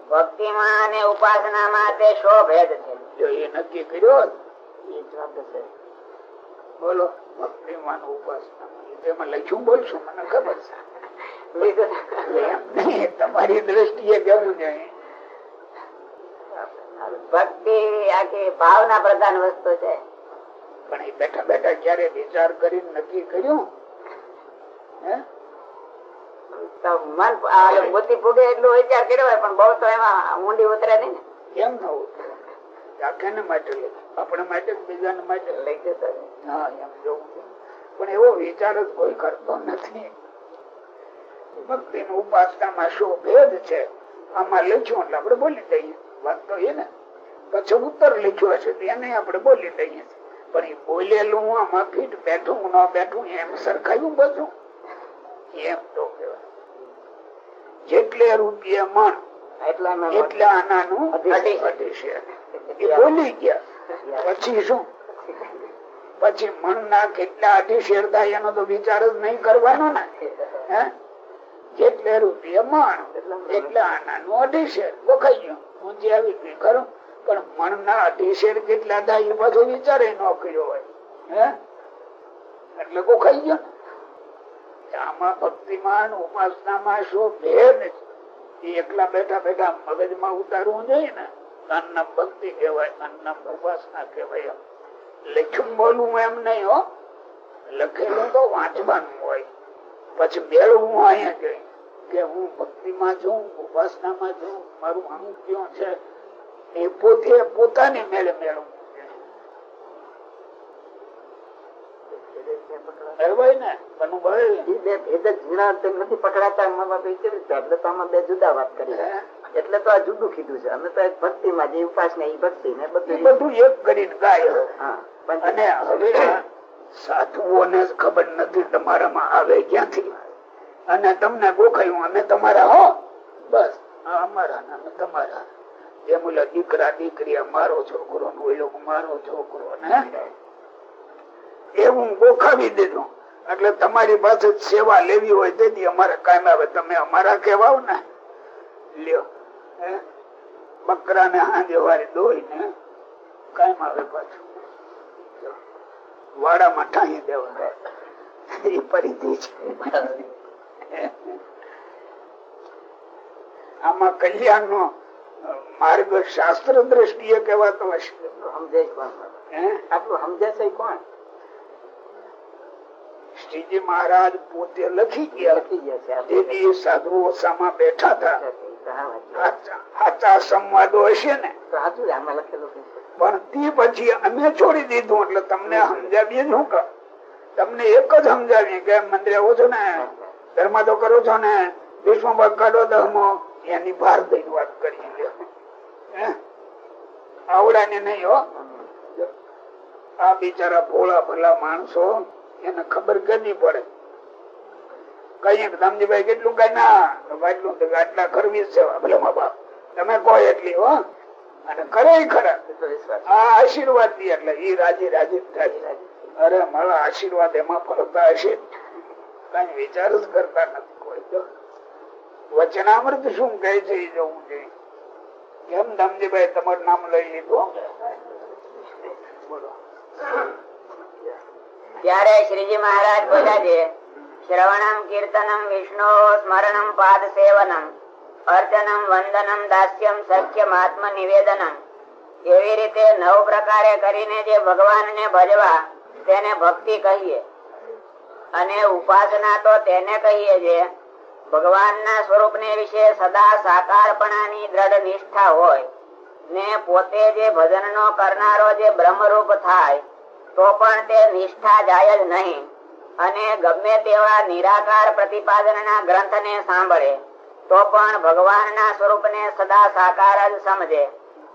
ભક્તિમાં અને ઉપાસનામાં તે શો ભેદ છે? જો એ નક્કી કર્યો બોલો ભક્તિમાન ઉપાસના એમાં લખ્યું બોલશું મને ખબર છે. તમારી દ્રષ્ટિએ કેવું જોઈએ ભક્તિ આખી ભાવના પ્રધાન વસ્તુ છે. પણ એ બેઠા બેઠા ક્યારે વિચાર કરી નક્કી કર્યું? મન બુદ્ધિ ફૂગે એટલું વિચાર કર્યો હોય પણ બહુ તો એમાં ઊંડી ઉતરે નહીં ને. કેમ ન ઉતરે? આખાને માટે આપણા માટે બીજાને માટે લઈ જતા હા એમ. જોવું પણ એવો વિચાર જ કોઈ કરતો નથી. ભક્તિ નું ઉપાસનામાં શું ભેદ છે? આમાં લખ્યું એટલે આપણે બોલી દઈએ. વાત તો એ ને. પછી ઉત્તર લખ્યો હશે એને આપણે બોલી દઈએ. પણ એ બોલેલું આમાં ફીટ બેઠું ન બેઠું એમ સરખાયું બધું. એમ તો જેટલે રૂપિયા મણ એટલે આનાનું બોલી ગયા. પછી શું? પછી મણ ના કેટલા અઢી શેર થાય એનો તો વિચાર જ નહીં કરવાનો ને. હે? જેટલે રૂપિયા મણ, એટલે આનાનું અઢી શેર વખાઈ ગયું ઊંચી આવી ગઈ, ખરું? પણ મણ ના અઢી કેટલા થાય એ બધો વિચારે ન કર્યો હોય એટલે ગોખાઈ ગયો આમાં ભક્તિમાન, ઉપાસનામાં શું ભેદ? એ એકલા બેઠા બેઠા મગજમાં ઉતારવું જોઈએ ને. અન્નમ ભક્તિ કહેવાય, અન્નમ ઉપાસના કહેવાય. લખ્યું બોલવું એમ નહીં હો. લખેલું તો વાંચવાનું હોય. પછી મેળવું અહીંયા જોઈએ કે હું ભક્તિમાં છું ઉપાસનામાં છું મારું અંગ ક્યાં છે એ પોતે પોતાની મેળે મેળવું. મા એટલે તો જુદા વાત કરી. હે? એટલે તો આ જુદું કીધું છે. અમે તો એક ભક્તિમાં જે ઉપાસના એ ભક્તિ ને બધું બધું એક કરીને ગાય. હા અને હવે સાધુઓને જ ખબર નથી તમારામાં આવે ક્યાંથી અને તમને ગોખાયું, અમે તમારા હો. બસ અમારા તમારા. એમ ઓલા દીકરા દીકરી મારો છોકરો મારો છોકરો ને એવું ગોખાવી દીધું. એટલે તમારી પાસે સેવા લેવી હોય તેથી અમારે કાયમ આવે. તમે અમારા કહેવાઓ ને. લ્યો? બકરા ને હાંજે વારી દોઈ ને કાયમ આવે પાછું. વાડામાં ટાંકી દેવા. એ પરિધિ છે. આમાં કલ્યાણ નો માર્ગ શાસ્ત્ર દ્રષ્ટિએ. કહેવાતો હશે કોણ? શ્રીજી મહારાજ પોતે લખી ગયા. લખી ગયા છે આ તેથી સાધુઓ સામા બેઠા હતા. સાચા સંવાદો હશે ને? સાચું આમાં લખેલું. પણ તે પછી અમે છોડી દીધું. એટલે તમને સમજાવીએ શું કર તમને એક જ સમજાવીએ કે મંદિરે આવો છો ને ધર્મ તો કરો છો ને ભાગ કાઢો ધર્મો, એની બહાર દઈ વાત કરી આવડા ને નહીં હો. આ બિચારા ભોળા ભલા માણસો, એને ખબર કેની પડે? કઈ રામજીભાઈ કેટલું કઈ ના? તો આટલું કરવી છે. ભલે મા બાપ, તમે કહો એટલી હો. અને કરે ખરા. આ આશીર્વાદથી એટલે એ રાજી રાજી અરે મારા આશીર્વાદ એમાં ફરતા હશે. કઈ વિચાર જ કરતા નથી કોઈ. વચનામૃત શું કહે છે એ જવું જોઈએ. કેમ દામજીભાઈ તમારું નામ લઈ લીધું? બોલો. ત્યારે શ્રીજી મહારાજ બોલ્યા છે, શ્રવણમ, કીર્તનમ, વિષ્ણુ, સ્મરણમ, પાદ સેવનમ. અર્ચનમ, વંદનમ, દાસ્યમ, સખ્યમ આત્મ નિવેદનમ એવી રીતે નવ પ્રકારે કરીને જે ભગવાનને ભજવા તેને ભક્તિ કહીએ. અને ઉપાસના તો તેને કહીએ છે ભગવાનના સ્વરૂપને વિશે સદા સાકારપણાની દ્રઢ નિષ્ઠા હોય. ને પોતે જે ભજનનો કરનારો જે બ્રહ્મરૂપ થાય, તો પણ તે નિષ્ઠા જાય જ નહીં. અને ગમે તેવા નિરાકાર પ્રતિપાદનના ગ્રંથને સાંભળે. તો પણ ભગવાનના સ્વરૂપને સદા સાકાર જ સમજે.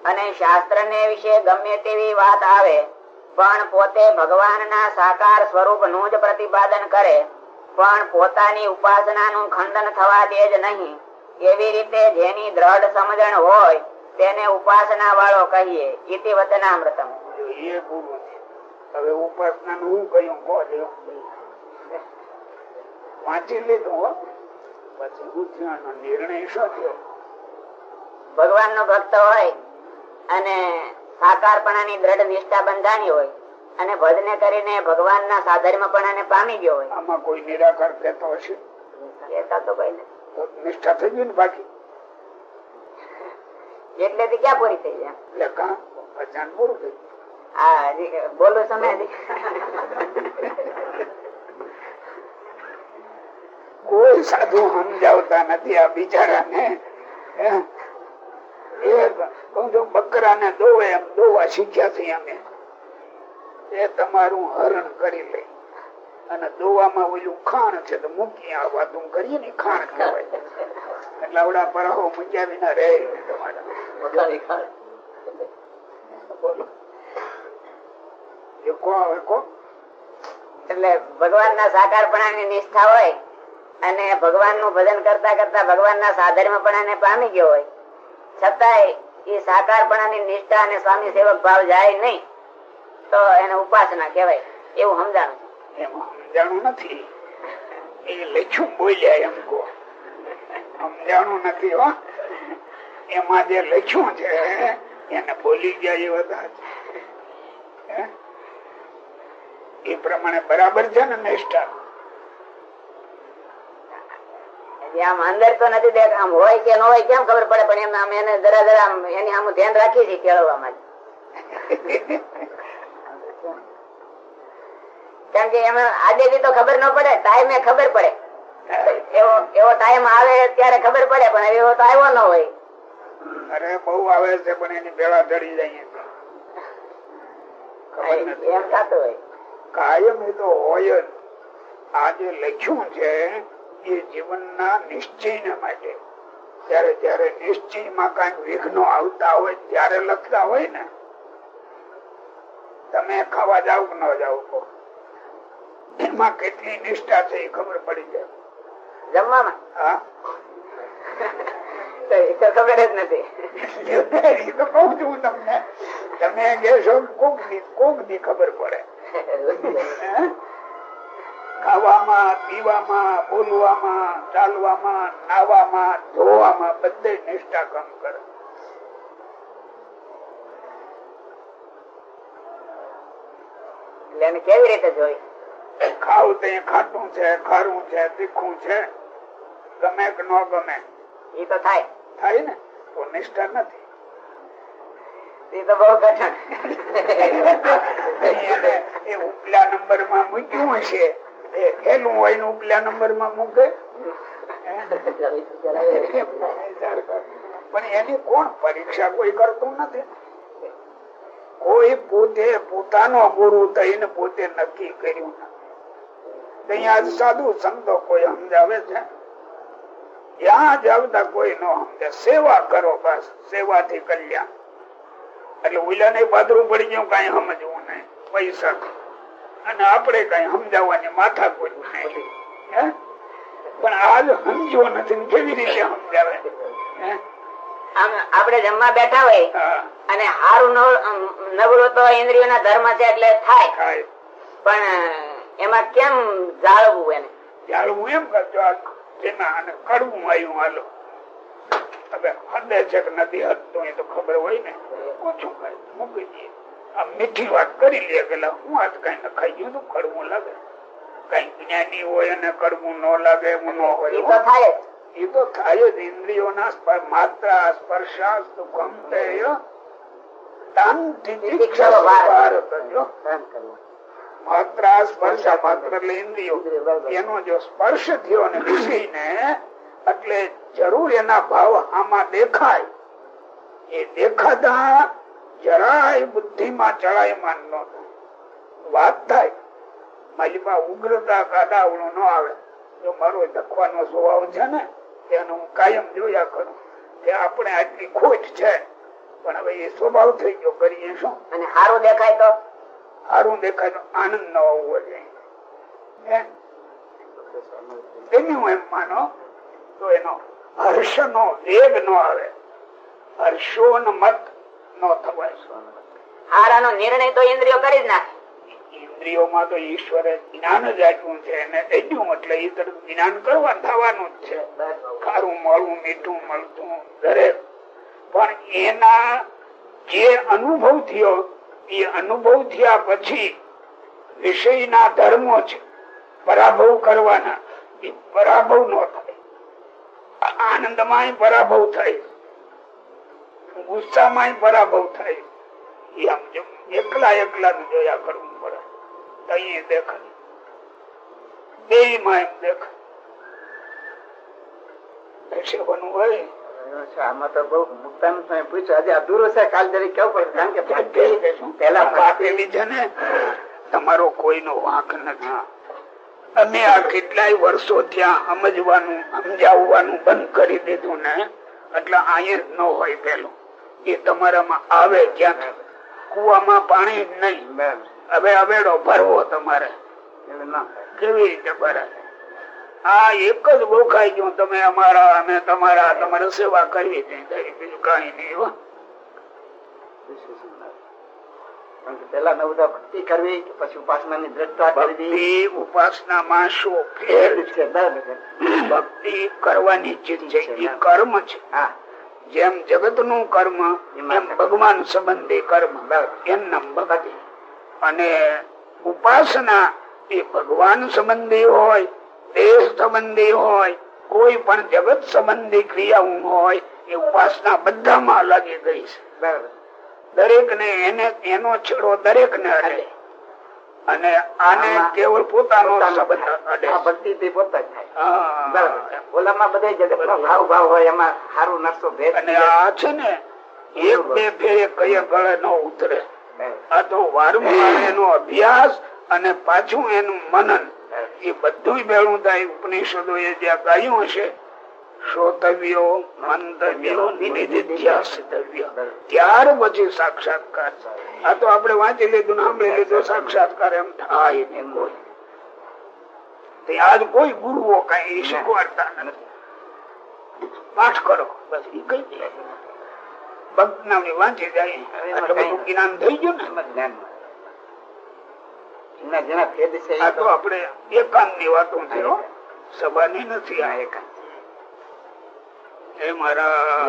અને શાસ્ત્રને વિશે ગમે તેવી વાત આવે, પણ પોતે ભગવાનના સાકાર સ્વરૂપનું જ પ્રતિપાદન કરે. પણ પોતાની ઉપાસનાનું ખંડન થવા દે જ નહીં. એવી રીતે જેની દ્રઢ સમજણ હોય, તેને ઉપાસના વાળો કહીએ. ઇતિ વચનામૃતમ. એ હવે ઉપાસના નું હું વાંચી લીધું પછી ઉઠ્યાનો નિર્ણય શું ભગવાન નો ભક્ત હોય અને સાકારપણાની દ્રઢ નિષ્ઠા બંધાણી હોય અને ભજને કરીને ભગવાનના સાધર્મપણાને પામી ગયો હોય. આમાં કોઈ નિરાકાર કહેતો હશે? કહેતા તો કઈ નિષ્ઠા થઈ ગઈ ને બાકી? એટલે ક્યાં પૂરી થઈ જાય? એટલે કા? અજાણ પૂરું થઈ ગયું. હા બોલો સમય. કોઈ સાધુ સમજાવતા નથી આ બિચારાને? એ કહું છું બકરાને દોવે એમ દોવા શીખ્યા છીએ અમે. એ તમારું હરણ કરી લે. અને દોવામાં ઓલું ખાણ છે તો મૂકી આ વાતું કરીએ ને ખાણ કહેવાય. એટલે આવડા પરાહો મૂક્યા વિના રહે તમારા. બોલો. એ કો હવે કો એટલે ભગવાન ના સાકારપણાની નિષ્ઠા હોય અને ભગવાનનું ભજન કરતા કરતા ભગવાન ના સાધર્મપણાને પામી ગયો હોય. છતાંય એ સાકારપણાની નિષ્ઠા અને સ્વામી સેવક ભાવ જાય નહીં. તો એને ઉપાસના કહેવાય. એવું સમજાણું સમજાણું નથી. એ લખ્યું બોલ્યા એમ કહો. સમજાણું નથી હો. એમાં જે લખ્યું છે એને બોલી ગયા એ બધા એ પ્રમાણે બરાબર છે ને નિષ્ઠા જે આમ અંદર તો નથી દેખ આમ હોય કે ન હોય કેમ ખબર પડે? પણ એમ આમ એને જરા જરા એની આમ ધ્યાન રાખીએ છીએ કેળવવા માટે. કારણ કે એમાં આજે તો ખબર ન પડે ટાઈમે ખબર પડે. એવો એવો ટાઈમ આવે ત્યારે ખબર પડે પણ એવો તો આવ્યો ન હોય. અરે બહુ આવે છે પણ એની ભેળા ધડી જાય. એમ થતું હોય. કાયમ એ તો હોય જ. આ લખ્યું છે એ જીવનના નિશ્ચય માટે. ત્યારે જયારે નિશ્ચયમાં કંઈક વિઘ્નો આવતા હોય ત્યારે લખતા હોય ને તમે ખાવા જાવ કે ન જાવ કહો. એમાં કેટલી નિષ્ઠા છે એ ખબર પડી જાય. જમવામાં? હા. ખબર જ નથી. એ તો કઉ છું તમને. તમે કહેશો કોક દી ખબર પડે? ખાવામાં પીવામાં બોલવામાં ચાલવામાં નાવામાં ધોવામાં બધે નિષ્ઠા કામ કરે. એટલે કેવી રીતે જોઈ? ખાવ તે ખાટું છે ખારું છે તીખું છે. ગમે કે ન ગમે. એ તો થાય. થાય ને? તો નિષ્ઠા નથી. એ તો બહુ કઠણ. એ ઉપલા નંબરમાં મૂક્યું હશે. એ ખેલું હોય પણ એની કોણ પરીક્ષા કોઈ કરતું નથી. કોઈ પોતે પોતાનો ગુરુ થઈને પોતે નક્કી કર્યું નથી. સાધુ સંતો કોઈ સમજાવે છે? ત્યાં જ આવતા કોઈ નો સમજે. સેવા કરો બસ, સેવાથી કલ્યાણ. એટલે ઉલા ને પાદરું પડી ગયું, કઈ સમજવું નહીં. પૈસા અને આપણે કઈ સમજાવવાની માથા કોઈ પણ આજ સમજ્યો નથી કેવી રીતે સમજાવે? આપણે જમવા બેઠા હોય અને હારું નબળું તો ઇન્દ્રિયોના ધર્મ છે એટલે થાય. ખાય. પણ એમાં કેમ જાળવવું એને? ત્યારે એમ કરજો અને કડવું આવ્યું હાલો. હવે હદે છે કે નથી હદતું એ તો ખબર હોય ને. ઓછું કરે મૂકી દઈએ. આ મીઠી વાત કરી લે પેલા હું આજ કઈ નખાઈ ગયું તું કડવું લાગે. કઈ જ્ઞાની હોય અને કડવું ન લાગે એવું ન હોય. એ તો થાય. જ. ઇન્દ્રિયોના માત્ર સ્પર્શાસ સુખમ તેય તાન તિતિક્ષા ભારત જો સહન કરવું. માત્ર સ્પર્શ માત્ર એટલે ઇન્દ્રિયો. એનો જો સ્પર્શ થયો ને એટલે જરૂર એના ભાવ આમાં દેખાય. એ દેખાતા જરાય બુદ્ધિમાં ચડાયમાન ન વાત થાય. મારીમાં ઉગ્રતા કાદાવડું ન આવે. જો મારો દખવાનો સ્વભાવ છે ને તેનો હું કાયમ જોયા કરું. કે આપણે આટલી ખોટ છે. પણ હવે એ સ્વભાવ થઈ ગયો. કરીએ શું? અને સારું દેખાય તો? સારું દેખાય તો આનંદ ન આવવો જોઈએ. તેની હું એમ માનો તો એનો હર્ષ નો વેગ નો આવે. હર્ષો ન મત ન થવાય હારાનો નિર્ણય તો ઇન્દ્રિયો કરી જ નાખે. ઇન્દ્રિયોમાં તો ઈશ્વરે જ્ઞાન જ આપ્યું છે એને દઈયું એટલે એ તરફ જ્ઞાન કરવા થવાનું જ છે. ખારું મળવું મીઠું મળતું દરેક પણ એના જે અનુભવ થયો એ અનુભવ થયા પછી વિષયના ધર્મો છે પરાભવ કરવાના. એ પરાભવ ન થાય. આનંદમાં પરાભવ થાય. ગુસ્સામાં પરાભવ થાય. એ આમ એકલા એકલા ને જોયા કરવું પડે અહીં દેખાય. બે માં એમ દેખાય. હોય. આમાં તો પૂછ્યું. આજે અધૂરો છે કાલ જરી કેવું પડે? કારણ કે પેલા આપેલી છે ને તમારો કોઈનો વાંક નથી. અમે આ કેટલાય વર્ષો ત્યાં સમજવાનું સમજાવવાનું બંધ કરી દીધું ને એટલે અહીંયા જ ન હોય પેલું. એ તમારામાં આવે ક્યાંથી કુવામાં પાણી જ નહીં. હવે અવેડો ભરવો તમારે. કેવી રીતે ભરાય? આ એક જ ગોખાઈ ગયું. તમે અમારા અને તમારા તમારે સેવા કરવી બીજું કઈ નહીં. પેલા નવદા ભક્તિ કરવી પછી ઉપાસના ની દ્રષ્ટા કરવી. ઉપાસના ઉપાસનામાં શું ફેર છે? ભક્તિ કરવાની ચીજ છે. કર્મ છે. હા. જેમ જગતનું કર્મ એમ ભગવાન સંબંધી કર્મ એમ નામ ભક્તિ અને ઉપાસના એ ભગવાન સંબંધી હોય દેશ સંબંધી હોય કોઈ પણ જગત સંબંધી ક્રિયાઓ હોય એ ઉપાસના બધામાં અલગ ગઈ છે. બરાબર. દરેક ને એને એનો છેડો દરેક ને અડે. અને આને કેવળ પોતાનો ભક્તિ તે પોતા જ થાય. બરાબર. ઓલામાં બધા જગત નો ભાવ ભાવ હોય એમાં સારું નરસો ભેદ અને આ છે ને એક બે ફેરે કઈ ગળે નો ઉતરે. આ તો વારંવાર એનો અભ્યાસ અને પાછું એનું મનન. એ બધું ભેળું થાય ઉપનિષદો એ જ્યાં ગાયું હશે શ્રોતવ્યો મંતવ્યો નિધિધ્યાસિતવ્ય ત્યાર પછી સાક્ષાત્કાર આ તો આપણે વાંચી લીધું ને સાંભળી લીધું સાક્ષાત્કાર એમ થાય ને કોઈ આજ કોઈ ગુરુઓ કઈ શીખવાડતા નથી પાઠ કરો બસ એ કઈ દે ભક્તનામની વાંચી જાય એટલે બધું જ્ઞાન થઈ ગયું ને જ્ઞાન જેના જેના ભેદ છે આ તો આપણે એકાંતની વાતો છે. સભાની નથી આ એકાંત એ મારા